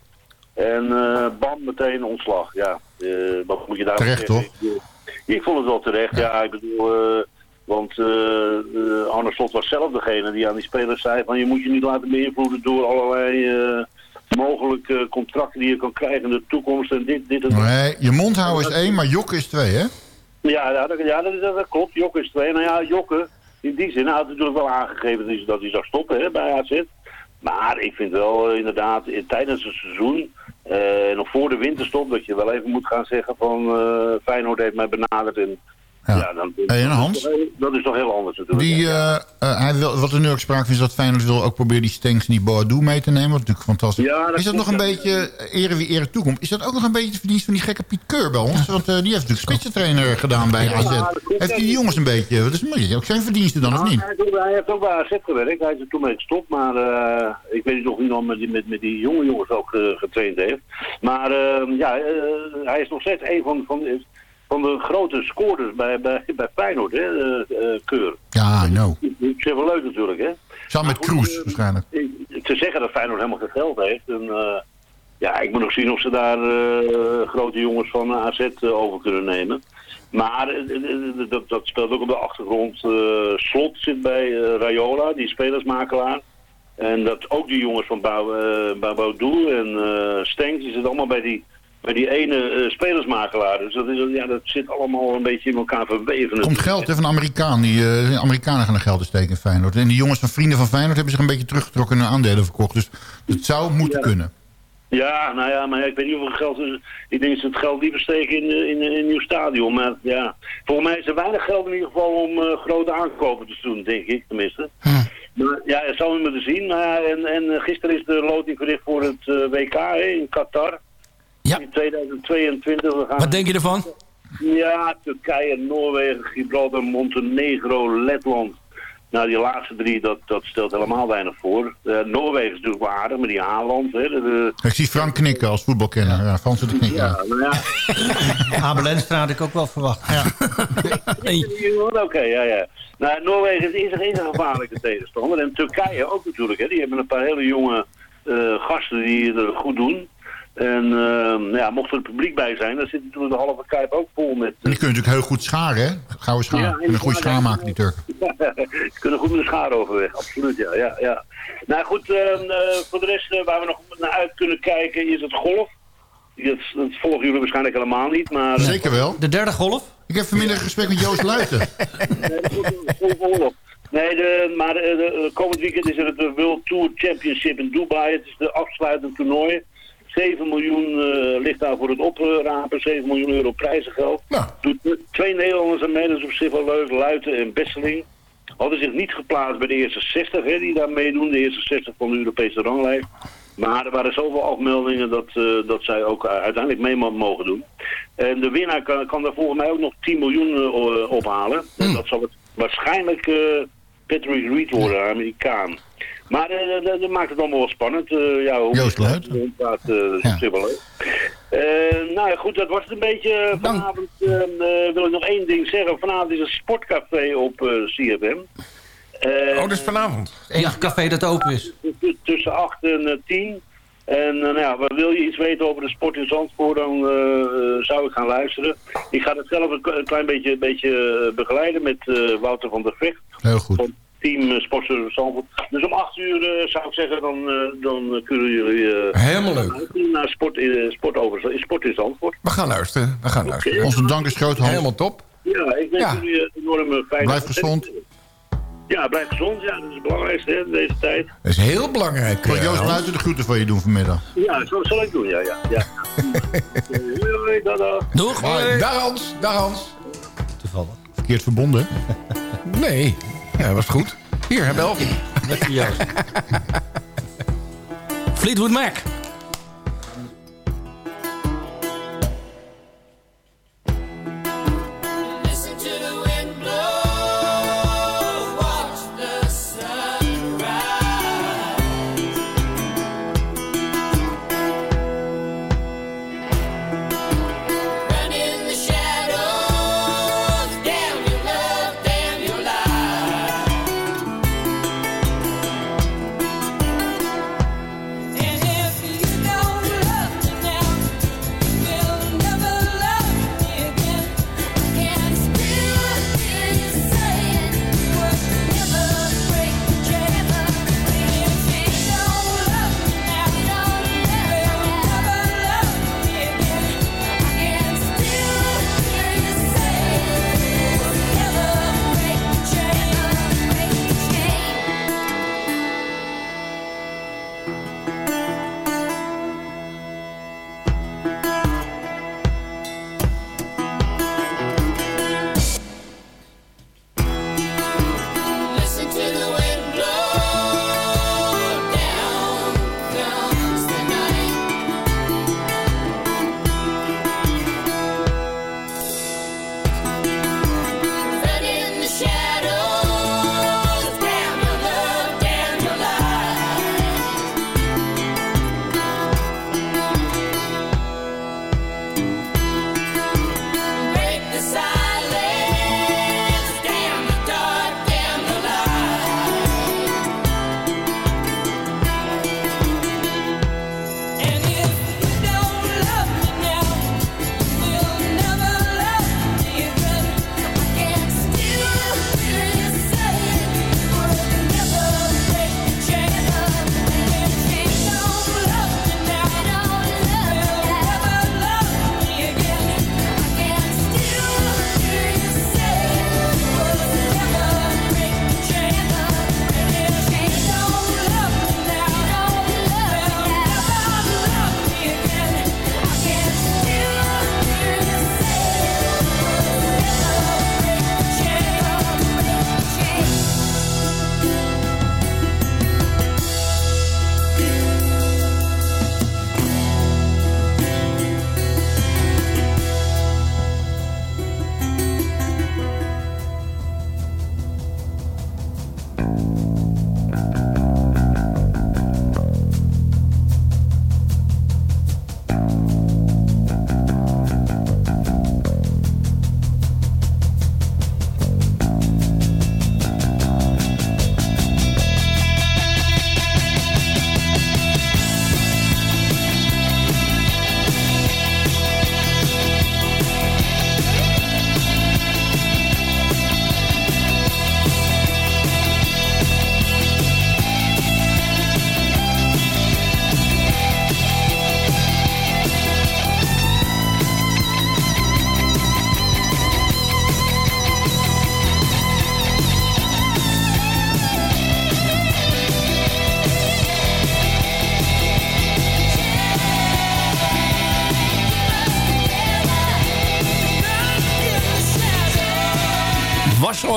En eh bam, meteen ontslag. Ja, eh, wat moet je daar Terecht, zeggen? Ik, ik vond het wel terecht, ja. ik bedoel, eh, want Arne Slot was zelf degene die aan die spelers zei van je moet je niet laten beïnvloeden door allerlei mogelijke contracten die je kan krijgen in de toekomst en dit, dit en dat. Nee, je mond houden is één, maar jokken is twee, hè? Ja, ja, dat, ja dat, klopt. Jokke is twee. Nou ja, Jokke, in die zin, hij had natuurlijk wel aangegeven dat hij, zou stoppen hè, bij AZ. Maar ik vind wel inderdaad, in, tijdens het seizoen, nog voor de winterstop, dat je wel even moet gaan zeggen van eh Feyenoord heeft mij benaderd. En, Ja. ja. dan, Hey, en Hans? Dat is, toch heel, dat is toch heel anders natuurlijk. Die, eh, eh, hij wil, wat er nu ook sprake van is dat Feyenoord wil ook proberen die Stenks en die Boadu mee te nemen. Wat natuurlijk fantastisch. Ja, dat is dat nog een beetje ere wie ere toekomt? Is dat ook nog een beetje de verdienst van die gekke Piet Keur bij ons? Want eh, die heeft natuurlijk spitsentrainer gedaan bij AZ. Heeft hij die jongens een beetje... Dat is beetje ook zijn verdienste dan, of Nou, niet? Hij, heeft ook- bij AZ gewerkt. Hij is er toen mee gestopt. Maar eh, ik weet niet of hij nog met die, met, met die jonge jongens ook eh, getraind heeft. Maar eh, ja, eh, hij is nog steeds een van, van, van de grote scorers bij, bij, bij Feyenoord, hè, eh, eh, Keur. Ja, I know. Het wel leuk natuurlijk, hè. Samen met Kroes eh, waarschijnlijk. Te zeggen dat Feyenoord helemaal geen geld heeft. En, ja, ik moet nog zien of ze daar grote jongens van AZ over kunnen nemen. Maar dat, dat speelt ook op de achtergrond. Slot zit bij Rayola, die spelersmakelaar. En dat ook die jongens van Bou- eh, Bou- Boudour en Stenks, die zitten allemaal bij die, bij die ene eh, spelersmakelaar. Dus dat, is, ja, dat zit allemaal een beetje in elkaar verweven. Komt geld hè, van een Amerikaan. Die, eh, Amerikanen gaan er geld in steken in Feyenoord. En die jongens van vrienden van Feyenoord hebben zich een beetje teruggetrokken en hun aandelen verkocht. Dus het zou moeten kunnen. Ja, nou ja, maar ik weet niet hoeveel geld is. Ik denk dat ze het geld liever steken in, eh, in, in een nieuw stadion. Maar ja, volgens mij is er weinig geld in ieder geval om eh, grote aankopen te doen, denk ik tenminste. Maar ja, dat zou we moeten zien. Maar, en, en gisteren is de loting verricht voor het WK hè, in Qatar. Ja. In 2022. We gaan Wat denk je ervan? ja, Turkije, Noorwegen, Gibraltar, Montenegro, Letland. Nou, die laatste drie, dat, dat stelt helemaal weinig voor. Eh, Noorwegen is natuurlijk wel aardig, met die Haaland. Hè, de, de- Ik zie Frank knikken als voetbalkenner. Ja, Frans knikken. ja, nou ja, Abel Enstra had ik ook wel verwacht. Oké, ja, ja. Nou, Noorwegen is een enige gevaarlijke tegenstander. En Turkije ook natuurlijk. Hè. Die hebben een paar hele jonge eh, gasten die het goed doen. En eh, ja, mocht er het publiek bij zijn, dan zit natuurlijk de halve kuip ook vol met... En die kunnen natuurlijk heel goed scharen, hè? Gouden schaar. Ja, kunnen een goede schaar maken, die Turken. Ze kunnen goed met de schaar overweg, absoluut, ja. ja, ja. Nou goed, eh, eh, voor de rest eh, waar we nog naar uit kunnen kijken is het golf. Dat, dat volgen jullie waarschijnlijk helemaal niet, maar... Zeker wel. De derde golf? Ik heb vanmiddag een gesprek met Joost Luiten. Nee, de, maar eh, de, de komend weekend is er het World Tour Championship in Dubai. Het is de afsluitend toernooi. 7 miljoen eh, ligt daar voor het oprapen. 7 miljoen euro prijzengeld. Doet eh, twee Nederlanders mee, is op zich wel leuk. Luiten en Besseling. Hadden zich niet geplaatst bij de eerste 60 hè, die daar meedoen. De eerste 60 van de Europese ranglijst. Maar er waren zoveel afmeldingen dat, eh, dat zij ook eh, uiteindelijk mee mo- mogen doen. En de winnaar kan, kan daar volgens mij ook nog 10 miljoen ophalen. En dat zal het waarschijnlijk Patrick Reed worden, Amerikaan. Maar eh, dat, dat maakt het allemaal wel spannend. Eh, ja, hoe Joost. Inderdaad, eh, leuk. Eh, nou ja, goed, dat was het een beetje. Vanavond eh, eh, wil ik nog één ding zeggen. Vanavond is een sportcafé op eh, CFM. Eh, Oh, dat is vanavond. Enige café dat open is. tussen 8 en 10. En nou ja, wat wil je iets weten over de sport in Zandvoort, dan zou ik gaan luisteren. Ik ga het zelf een, klein beetje, beetje begeleiden met eh, Wouter van der Vecht. Heel goed. Team uh, Sportservice Zandvoort. Dus om 8 uur eh, zou ik zeggen, dan, eh, dan eh, kunnen jullie... eh, Helemaal leuk. Naar sport, in sport, over, in sport in Zandvoort. We gaan luisteren. We gaan luisteren. Onze dank is groot, Hans. Helemaal top. Ja, ik wens Ja. jullie een enorme fijne... Blijf gezond. Ja, blijf gezond. Ja, dat is het belangrijkste hè, in deze tijd. Dat is heel belangrijk. Wil eh, Joost Hans. Luiten de groeten van je doen vanmiddag? Ja, zo zal ik doen, ja, ja. ja. Dada. Doeg! Dag Hans. Dag Hans. Toevallig. Verkeerd verbonden. Nee. Ja, dat was goed. Hier, heb elf. Lekker Joost. Fleetwood Mac.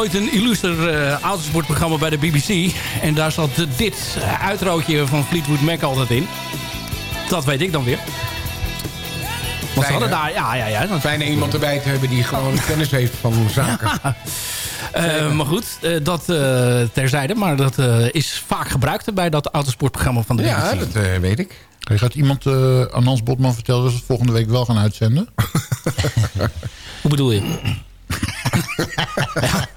Ooit een illuster eh, autosportprogramma bij de BBC. En daar zat dit uh, uitrootje van Fleetwood Mac altijd in. Dat weet ik dan weer. Want ze hadden daar... Ja, ja, ja. dat- Fijn iemand erbij te hebben die gewoon kennis heeft van zaken. Eh, maar goed, eh, dat eh, terzijde. Maar dat eh, is vaak gebruikt bij dat autosportprogramma van de BBC. Ja, dat weet ik. Hey, gaat iemand eh, aan Hans Botman vertellen dat we het volgende week wel gaan uitzenden? Hoe bedoel je? Ja,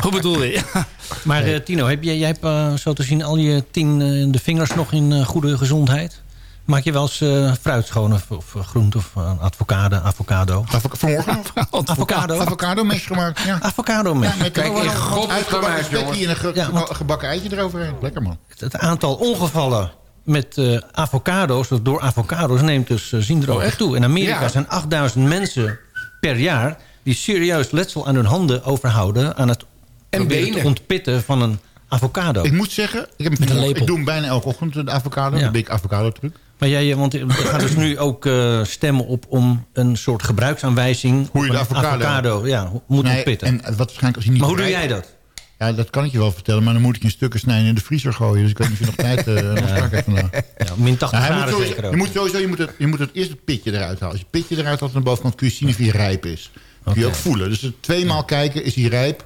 Hoe bedoel je? Maar eh, Tino, heb jij, jij hebt eh, zo te zien al je tien eh, de vingers nog in eh, goede gezondheid? Maak je wel eens eh, fruit schoon of, of groente of uh, avocado? avocado? Vanmorgen? avocado? Avocado mes gemaakt, ja. Avocado mes. Ja, met Kijk, gewoon in een God uitgebakken gemaakt, spekje jongens. en een ge- Ja, want- gebakken eitje eroverheen. Lekker man. Het aantal ongevallen met eh, avocado's, of door avocado's, neemt dus uh, ziendroog toe. In Amerika Ja. zijn 8000 mensen per jaar die serieus letsel aan hun handen overhouden... aan het En ontpitten van een avocado. Ik moet zeggen, ik, heb een ik doe hem bijna elke ochtend, de avocado. Ja. Een big avocado truc. Maar jij, eh, want er gaat dus nu ook eh, stemmen op om een soort gebruiksaanwijzing... Hoe je de een avocado- ja, moet Nee, ontpitten. en wat waarschijnlijk als hij niet maar hoe doe jij dat? Ja, dat kan ik je wel vertellen, maar dan moet ik in stukken snijden en in de vriezer gooien. Dus ik weet niet of je nog tijd uh, strak hebt vandaag. Ja, min 80 Nou, moet graden sowieso, je moet sowieso je moet het, je moet het eerst het pitje eruit halen. Als je het pitje eruit haalt aan de bovenkant kun je zien of hij rijp is. Kun je ook voelen. Dus tweemaal kijken, is hij rijp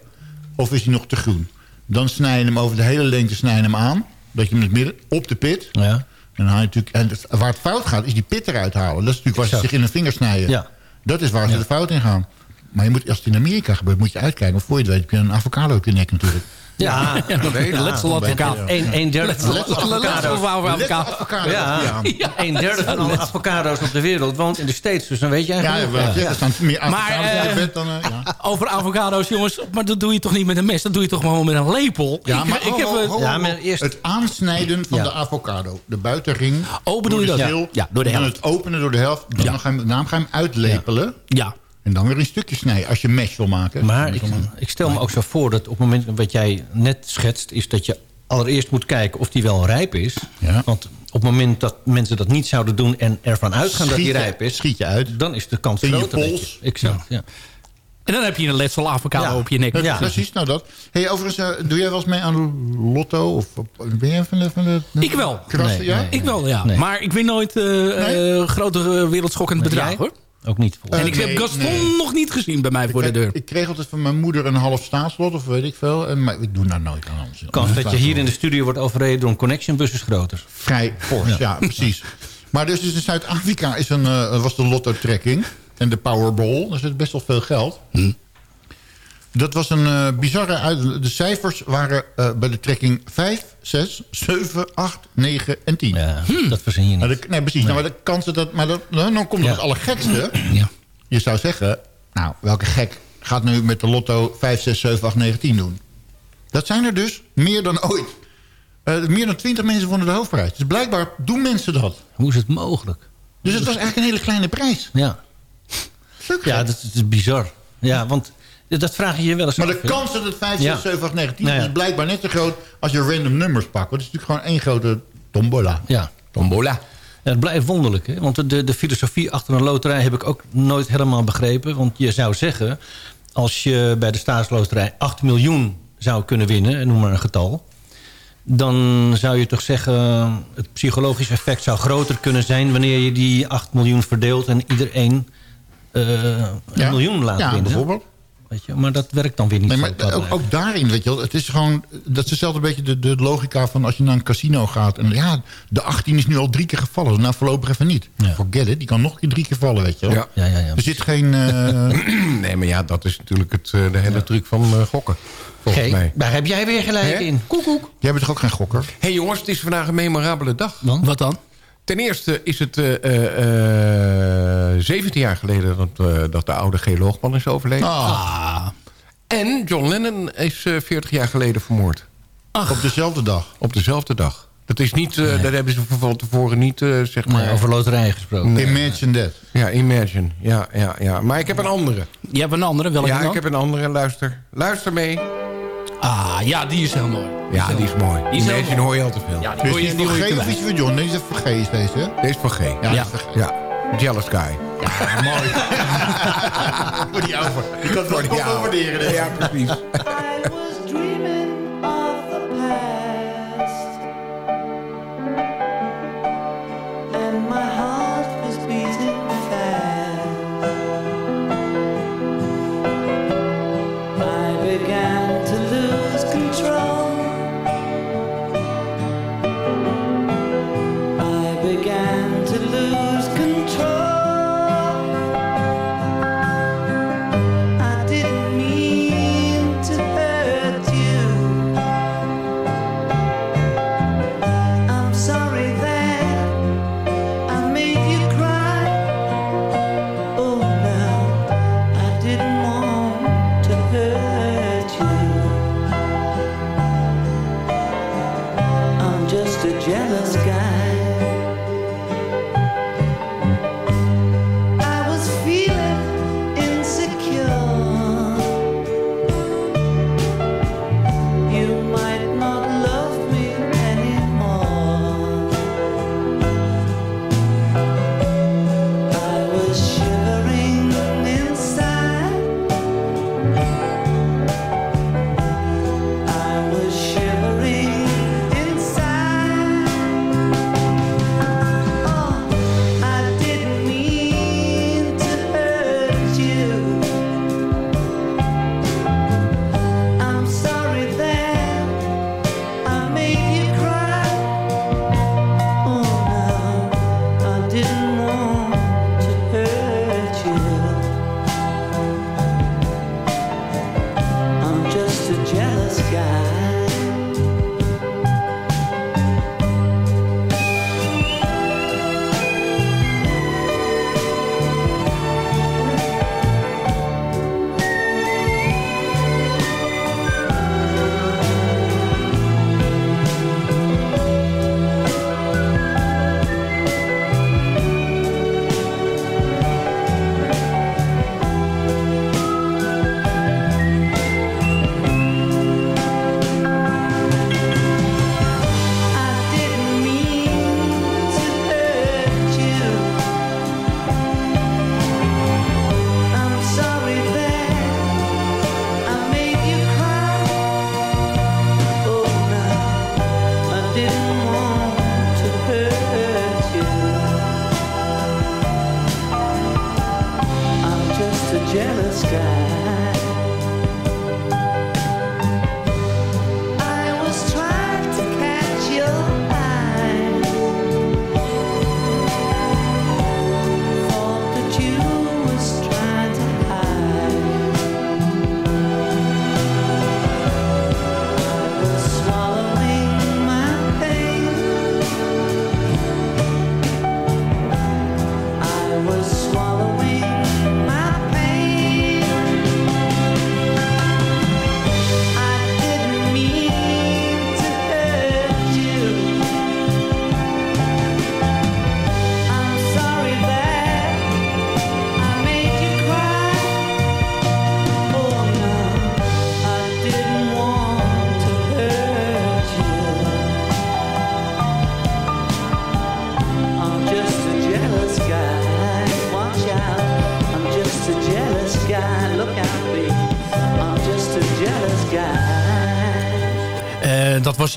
of is hij nog te groen? Dan snij je hem over de hele lengte snij je hem aan. Dat je hem in het midden op de pit. Ja. En, dan natuurlijk, en het- waar het fout gaat, is die pit eruit halen. Dat is natuurlijk waar ze zich in een vinger snijden. Ja. Dat is waar ze de fout in gaan. Maar je moet, als het in Amerika gebeurt, moet je uitkijken. Want voor je het weet heb je een avocado op je nek natuurlijk. Ja, Ja, dat weet ik. Letseladvocaat. Een, een derde van alle avocado's. Ja, een derde van alle avocado's op de wereld woont in de States. Dus dan weet je Ja, eigenlijk... ja, ja. er staan meer Maar, avocados in eh, bed dan... eh, ja. Over avocado's, jongens. Maar dat doe je toch niet met een mes? Dat doe je toch gewoon met een lepel? Ja, maar ik heb, ho, ho, ho, Ja, ho. maar eerst- het aansnijden van Ja. de avocado. De buitenring. Oh, bedoel je door de dat? Ja, door de helft. het openen door de helft. Dan ga je hem uitlepelen. ja. En dan weer in stukjes snijden. Als je mesh wil maken. Maar ik, ik stel me ook zo voor dat op het moment wat jij net schetst... is dat je allereerst moet kijken of die wel rijp is. Ja. Want op het moment dat mensen dat niet zouden doen... en ervan uitgaan dat die rijp is... Schiet je uit. dan is de kans In groter. dat pols. Exact, ja. En dan heb je een letsel avocado Ja. op je nek. Ja. Precies, nou dat. Hey, overigens, eh, doe jij wel eens mee aan lotto? Of ben jij van de... Van de Ik wel. Krassen, Nee, ja? nee. Ik wel, ja. Nee. Maar ik win nooit eh eh, grote wereldschokkend bedrag, hoor. Ook niet. volgens En ik heb Gaston nee. nog niet gezien bij mij voor de deur. ik kreeg altijd van mijn moeder een half staatslot of weet ik veel. En, maar ik doe daar nooit aan. De kans dat je hier in de studio wordt overreden door een connection bus is groter. Vrij fors, ja, precies. Maar dus, dus in Zuid-Afrika is een, eh, was de lotto-trekking. En de Powerball. Daar zit best wel veel geld. Dat was een eh, bizarre... Uit, de cijfers waren eh, bij de trekking 5, 6, 7, 8, 9 en 10. Ja, dat verzin je niet. Maar de, nee, precies. Nou, maar de kansen dat... Maar dat, nou, dan komt Ja. het allergekste. Ja. Je zou zeggen... Nou, welke gek gaat nu met de lotto 5, 6, 7, 8, 9, 10 doen? Dat zijn er dus meer dan ooit. Eh, meer dan 20 mensen wonnen de hoofdprijs. Dus blijkbaar doen mensen dat. Hoe is het mogelijk? Dus het was eigenlijk een hele kleine prijs. Ja, Leuk, ja hè? dat, is bizar. Ja, want dat vraag je je wel eens maar de kans dat het 5, 6, Ja. 7, 8, 9, 10 Nou ja. is blijkbaar net zo groot... als je random nummers pakt. Want het is natuurlijk gewoon één grote tombola. Ja. Tombola. Ja, het blijft wonderlijk. Hè? Want de, de filosofie achter een loterij heb ik ook nooit helemaal begrepen. Want je zou zeggen, als je bij de staatsloterij 8 miljoen zou kunnen winnen... noem maar een getal... dan zou je toch zeggen... het psychologisch effect zou groter kunnen zijn... wanneer je die 8 miljoen verdeelt en iedereen eh, een Ja. miljoen laat Ja, winnen. bijvoorbeeld. Weet je? Maar dat werkt dan weer niet Nee, zo. maar ook, ook daarin, weet je wel, het is gewoon... Dat is hetzelfde beetje de, de logica van als je naar een casino gaat... en ja, de 18 is nu al drie keer gevallen. Nou, voorlopig even niet. Ja. Forget it, die kan nog een keer drie keer vallen, weet je wel. Ja. Ja, ja, ja. Er zit geen... eh, Nee, maar ja, dat is natuurlijk het, eh, de hele truc van eh, gokken. Volgens mij. daar heb jij weer gelijk Hè? in. Koekoek. jij bent toch ook geen gokker? Hé hey jongens, het is vandaag een memorabele dag. Wat dan? Ten eerste is het eh, eh, eh, 17 jaar geleden dat, eh, dat de oude G. Loogman is overleden. Ah. En John Lennon is eh, 40 jaar geleden vermoord. Op dezelfde dag. Op dezelfde dag. Dat is niet, eh, dat hebben ze van tevoren niet, eh, zeg maar... Nee, over loterijen gesproken. Imagine that. Ja, Imagine. Ja, ja, ja. Maar ik heb een andere. Je hebt een andere, welke ja, dan? ik heb een andere. Luister. Luister mee. Ah, ja, die is heel mooi. Ja, die is mooi. Die is heel Imagine mooi. hoor je al te veel. Ja, die Dus hoor die je, is die voor hoor je of voor John? Nee, die is voor G is deze, hè? Deze is van G. Ja, Ja. voor G. Ja. Jealous Guy. Ja, mooi. Voor die over. Die kan het wel waarderen. ik. Ja, precies. Jealous jealous guy.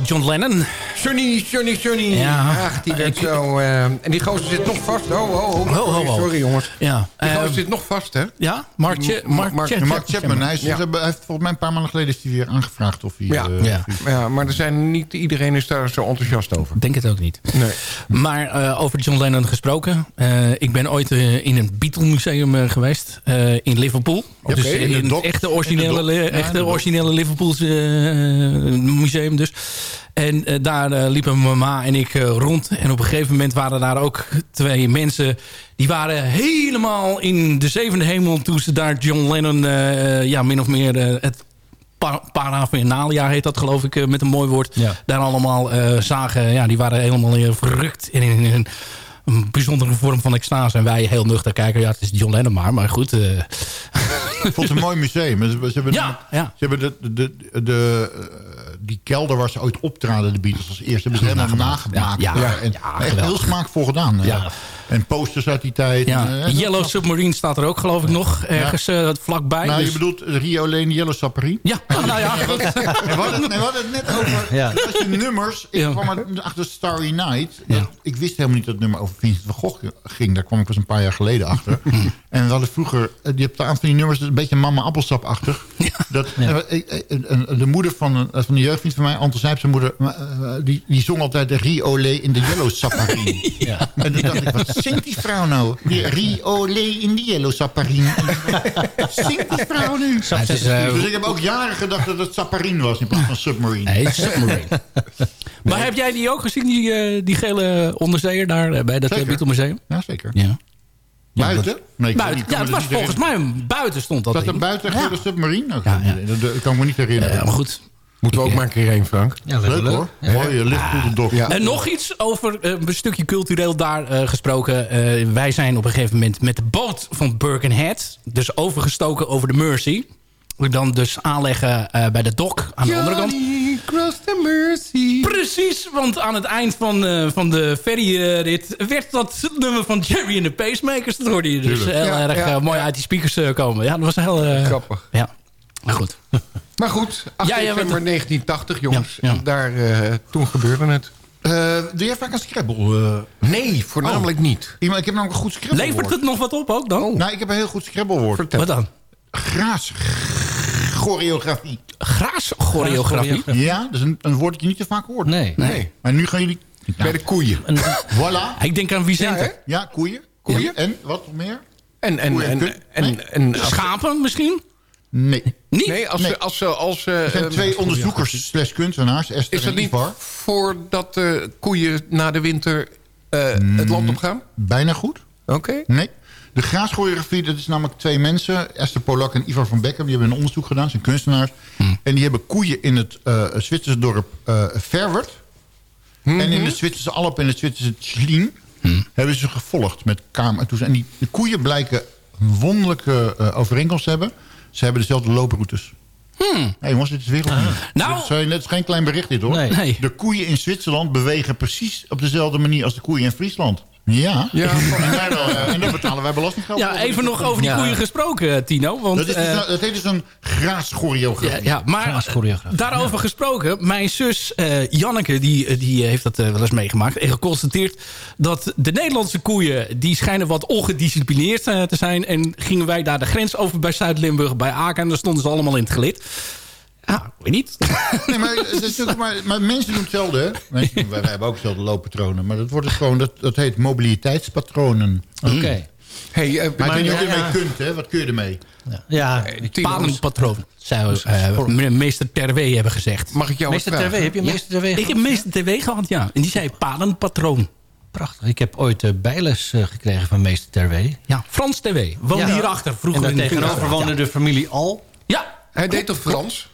John Lennon. Johnny, Johnny, Johnny. Ja. Ach, die werd zo... eh, en die gozer zit nog vast. Oh, oh, oh. Ho, ho, ho. Sorry, jongens. Ja. Eh, gozer zit nog vast, hè? ja, Mark, Mark, Mark- Chapman, hij, is, Ja. hij heeft volgens mij een paar maanden geleden is hij weer aangevraagd of hij... Ja. eh, Ja. maar er zijn niet iedereen is daar zo enthousiast over. Ik denk het ook niet. Nee. Maar eh, over John Lennon gesproken. eh, ik ben ooit in een Beatle museum geweest. eh, in Liverpool. Oké, dus in het echte originele, echte originele Liverpool's eh, museum dus. En eh, daar eh, liepen mama en ik eh, rond. En op een gegeven moment waren daar ook twee mensen... die waren helemaal in de zevende hemel... toen ze daar John Lennon eh, ja, min of meer het pa- paraphernalia heet dat geloof ik, met een mooi woord. Ja. Daar allemaal eh, zagen, ja, die waren helemaal verrukt en in, een, een bijzondere vorm van extase. En wij heel nuchter kijken, ja, het is John Lennon maar, maar goed. eh, Ik vond het een mooi museum. Ze, ze hebben, Ja, ja. Ze hebben de, de, de, de, die kelder waar ze ooit optraden, de Beatles als eerste, hebben ze helemaal nagemaakt. Ja, ja, en, ja, echt heel smaakvol gedaan. Ja. En posters uit die tijd. Ja, en, Yellow Submarine staat er ook geloof ik nog ergens eh, vlakbij. nou, dus- je bedoelt Rio Lane Yellow Submarine? Ja, nou ja. We hadden we hadden het- net over. Ja. Als je nummers. Ik Ja. kwam er achter Starry Night. Ja. Dat- Ik wist helemaal niet dat het nummer over Vincent van Gogh ging. Daar kwam ik pas een paar jaar geleden achter. en we hadden vroeger. Je hebt een aantal van die nummers. Een beetje mama appelsapachtig. Dat, eh, eh, de moeder van een, van een jeugdvriend van mij, Anton Zijp, zijn moeder, die, die zong altijd de Rio Le in de Yellow Submarine. Ja. En toen dacht ik, wat zingt die vrouw nou? Die Rio Le in de Yellow. Wat zingt die vrouw nu? Ja, het is, Dus ik heb ook jaren gedacht dat het Saparine was in plaats van Submarine. Nee, Submarine. maar heb jij die ook gezien, die, eh, die gele onderzeeër daar eh, bij dat Beatle-museum? Ja, zeker. Ja. Buiten? Nee, Buiten. Ja, het was volgens mij een buiten stond dat Dat in. buiten een Ja. gele submarine? Ja, ja. Dat, kan ik me niet herinneren. Eh, maar goed. Moeten we ook maar een keer heen, Frank. Ja, leuk, hoor. Mooie lichtpoederdok. Ja. En nog iets over eh, een stukje cultureel daar eh, gesproken. Eh, wij zijn op een gegeven moment met de boot van Birkenhead... dus overgestoken over de Mersey. We dan dus aanleggen eh, bij de dok aan de andere kant. cross the mercy. Precies, want aan het eind van, eh, van de ferryrit werd dat nummer van Jerry and the Pacemakers. Dat hoorde je dus Tuurlijk. heel Ja, erg ja, eh, mooi uit die speakers eh, komen. Ja, dat was heel... eh, Grappig. Ja, maar goed. Maar goed, 8 Ja, ja, december wat- 1980, jongens. Ja, ja. En Daar, eh, toen gebeurde het. Eh, doe jij vaak een Scrabble? eh? Nee, voornamelijk niet. Iemand- ik heb namelijk een goed Scrabble Levert het nog wat op ook dan? Nou, ik heb een heel goed Scrabble woord. Wat dan? Graas. Choreografie. Graaschoreografie? Ja, dat is een, een woord dat je niet te vaak hoort. Nee. Nee. Maar nu gaan jullie... Bij de koeien. Voilà. Ik denk aan Vicente. Ja, koeien. Koeien? En wat nog meer? En, en, en en, Schapen misschien? Nee. Niet? Nee, als Nee. ze... Als ze als, ze, Er zijn eh, twee onderzoekers slash kunstenaars, Esther Is dat en niet Ivar. voordat de koeien na de winter eh, het land op gaan? Bijna goed. Oké. Nee. De graaschoreografie, dat is namelijk twee mensen. Esther Polak en Ivar van Beckham. Die hebben een onderzoek gedaan. Ze zijn kunstenaars. En die hebben koeien in het eh Zwitserse dorp eh Verwert. En in de Zwitserse Alpen en het Zwitserse Tschlien... hebben ze gevolgd met camera. En die de koeien blijken een wonderlijke eh, overeenkomst te hebben. Ze hebben dezelfde looproutes. Hmm. Hey, jongens, dit is wereld. Nou- dit, is, dit is geen klein bericht dit hoor. Nee. Nee. De koeien in Zwitserland bewegen precies op dezelfde manier als de koeien in Friesland. Ja. Ja. En, daar, eh, en daar betalen wij belastinggeld Ja, voor. even nog over die Ja. koeien gesproken, Tino. Want, Dat, is dus eh, een- dat heet dus een graaschoreografie. ja, ja, maar daarover gesproken. Mijn zus eh, Janneke die, eh, die heeft dat eh, wel eens meegemaakt. En geconstateerd dat de Nederlandse koeien... die schijnen wat ongedisciplineerd eh, te zijn. En gingen wij daar de grens over bij Zuid-Limburg, bij Aken. En daar stonden ze allemaal in het gelid. Ja, weet niet. Nee, maar, maar, maar mensen doen hetzelfde. Hè? Mensen doen- wij, wij hebben ook hetzelfde looppatronen. Maar dat, wordt het gewoon, dat, dat heet mobiliteitspatronen. Oké. Hey, eh, Maar, maar ik weet niet ja, wat je ja. ermee kunt, hè? Wat kun je ermee? Ja, Tino, Palenpatroon, zou eh, meester Terwee hebben gezegd. mag ik jou meester? TV. Heb je meester TV Ik heb meester TV gehad, ja. En die zei palenpatroon. Prachtig. Ik heb ooit uh, bijles uh, gekregen van meester Terwee. Ja, Frans TV. Woonde Ja. hierachter. Vroeger en in daar de tegenover woonde de familie Al. Ja. Hij deed toch Frans?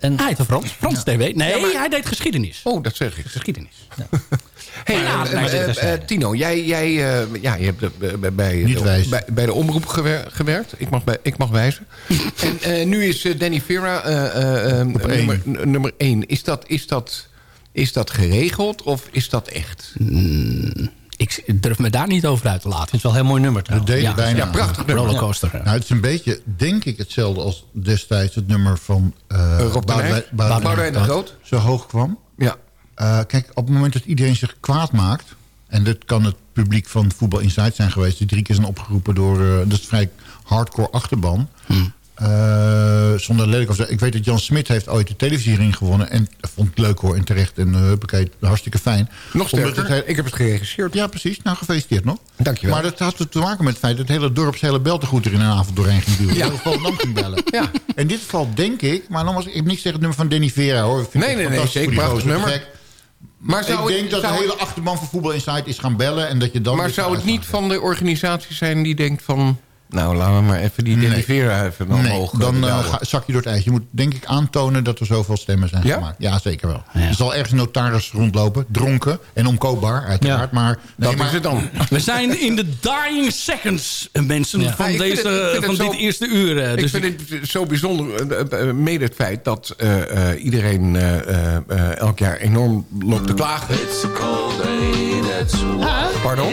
En Hij heette Frans. Frans TV. Nee, Ja, maar- hij deed geschiedenis. Oh, dat zeg ik. Geschiedenis. Ja, maar. Tino, jij, jij eh, ja, je hebt eh, bij, bij, bij, bij de omroep gewer- gewerkt. Ik mag, bij, ik mag wijzen. en eh, nu is Danny Vera eh, eh, eh, Op één. nummer, nummer één. Is dat, is, dat, is dat geregeld of is dat echt? Ik durf me daar niet over uit te laten. het is wel een heel mooi nummer trouwens. deden Ja, bijna. ja, prachtig nummer. Rollercoaster. Nou, het is een beetje, denk ik, hetzelfde als destijds het nummer van eh Rob de Boudewijn- dat Groot? Zo hoog kwam. Ja. Eh, kijk, op het moment dat iedereen zich kwaad maakt... en dat kan het publiek van Voetbal Insight zijn geweest... die drie keer zijn opgeroepen door... eh, dat is vrij hardcore achterban. Eh, zonder lelijk of zo. Ik weet dat Jan Smit heeft ooit de televisiering gewonnen... en dat vond ik leuk hoor, en terecht. En uh, hartstikke fijn. Nog sterker, het ik heb het geregisseerd. Ja, precies. Nou, gefeliciteerd nog. Dankjewel. Maar dat had te maken met het feit dat het hele dorp zijn hele beltegoed er in een avond doorheen ging duwen. Ja. Heel Volendam ging bellen. Ja. In dit geval denk ik, maar nogmaals, ik heb niks tegen het nummer van Danny Vera hoor. Vind Nee, het nee, nee, zeker, prachtig nummer. gek. Maar ik denk het, dat de het- hele achterban van Voetbal Insight is gaan bellen en dat je dan... maar zou het niet van de organisatie zijn die denkt van... Nou, laten we maar even die Nee. deriveren even Nee, omhoog. dan eh, eh, douwen. ga- zak je door het ijs. Je moet denk ik aantonen dat er zoveel stemmen zijn Ja? gemaakt. Ja, zeker wel. Er zal ergens een notaris rondlopen, dronken en omkoopbaar uiteraard. Maar, nee, dat maar, is het dan. We zijn in de dying seconds, eh, mensen, Ja. van, deze, het- van dit zo- eerste uur. eh, ik Dus vind het zo bijzonder, eh, eh, mede het feit dat eh, eh, iedereen eh, eh, eh, elk jaar enorm loopt te klagen. Pardon?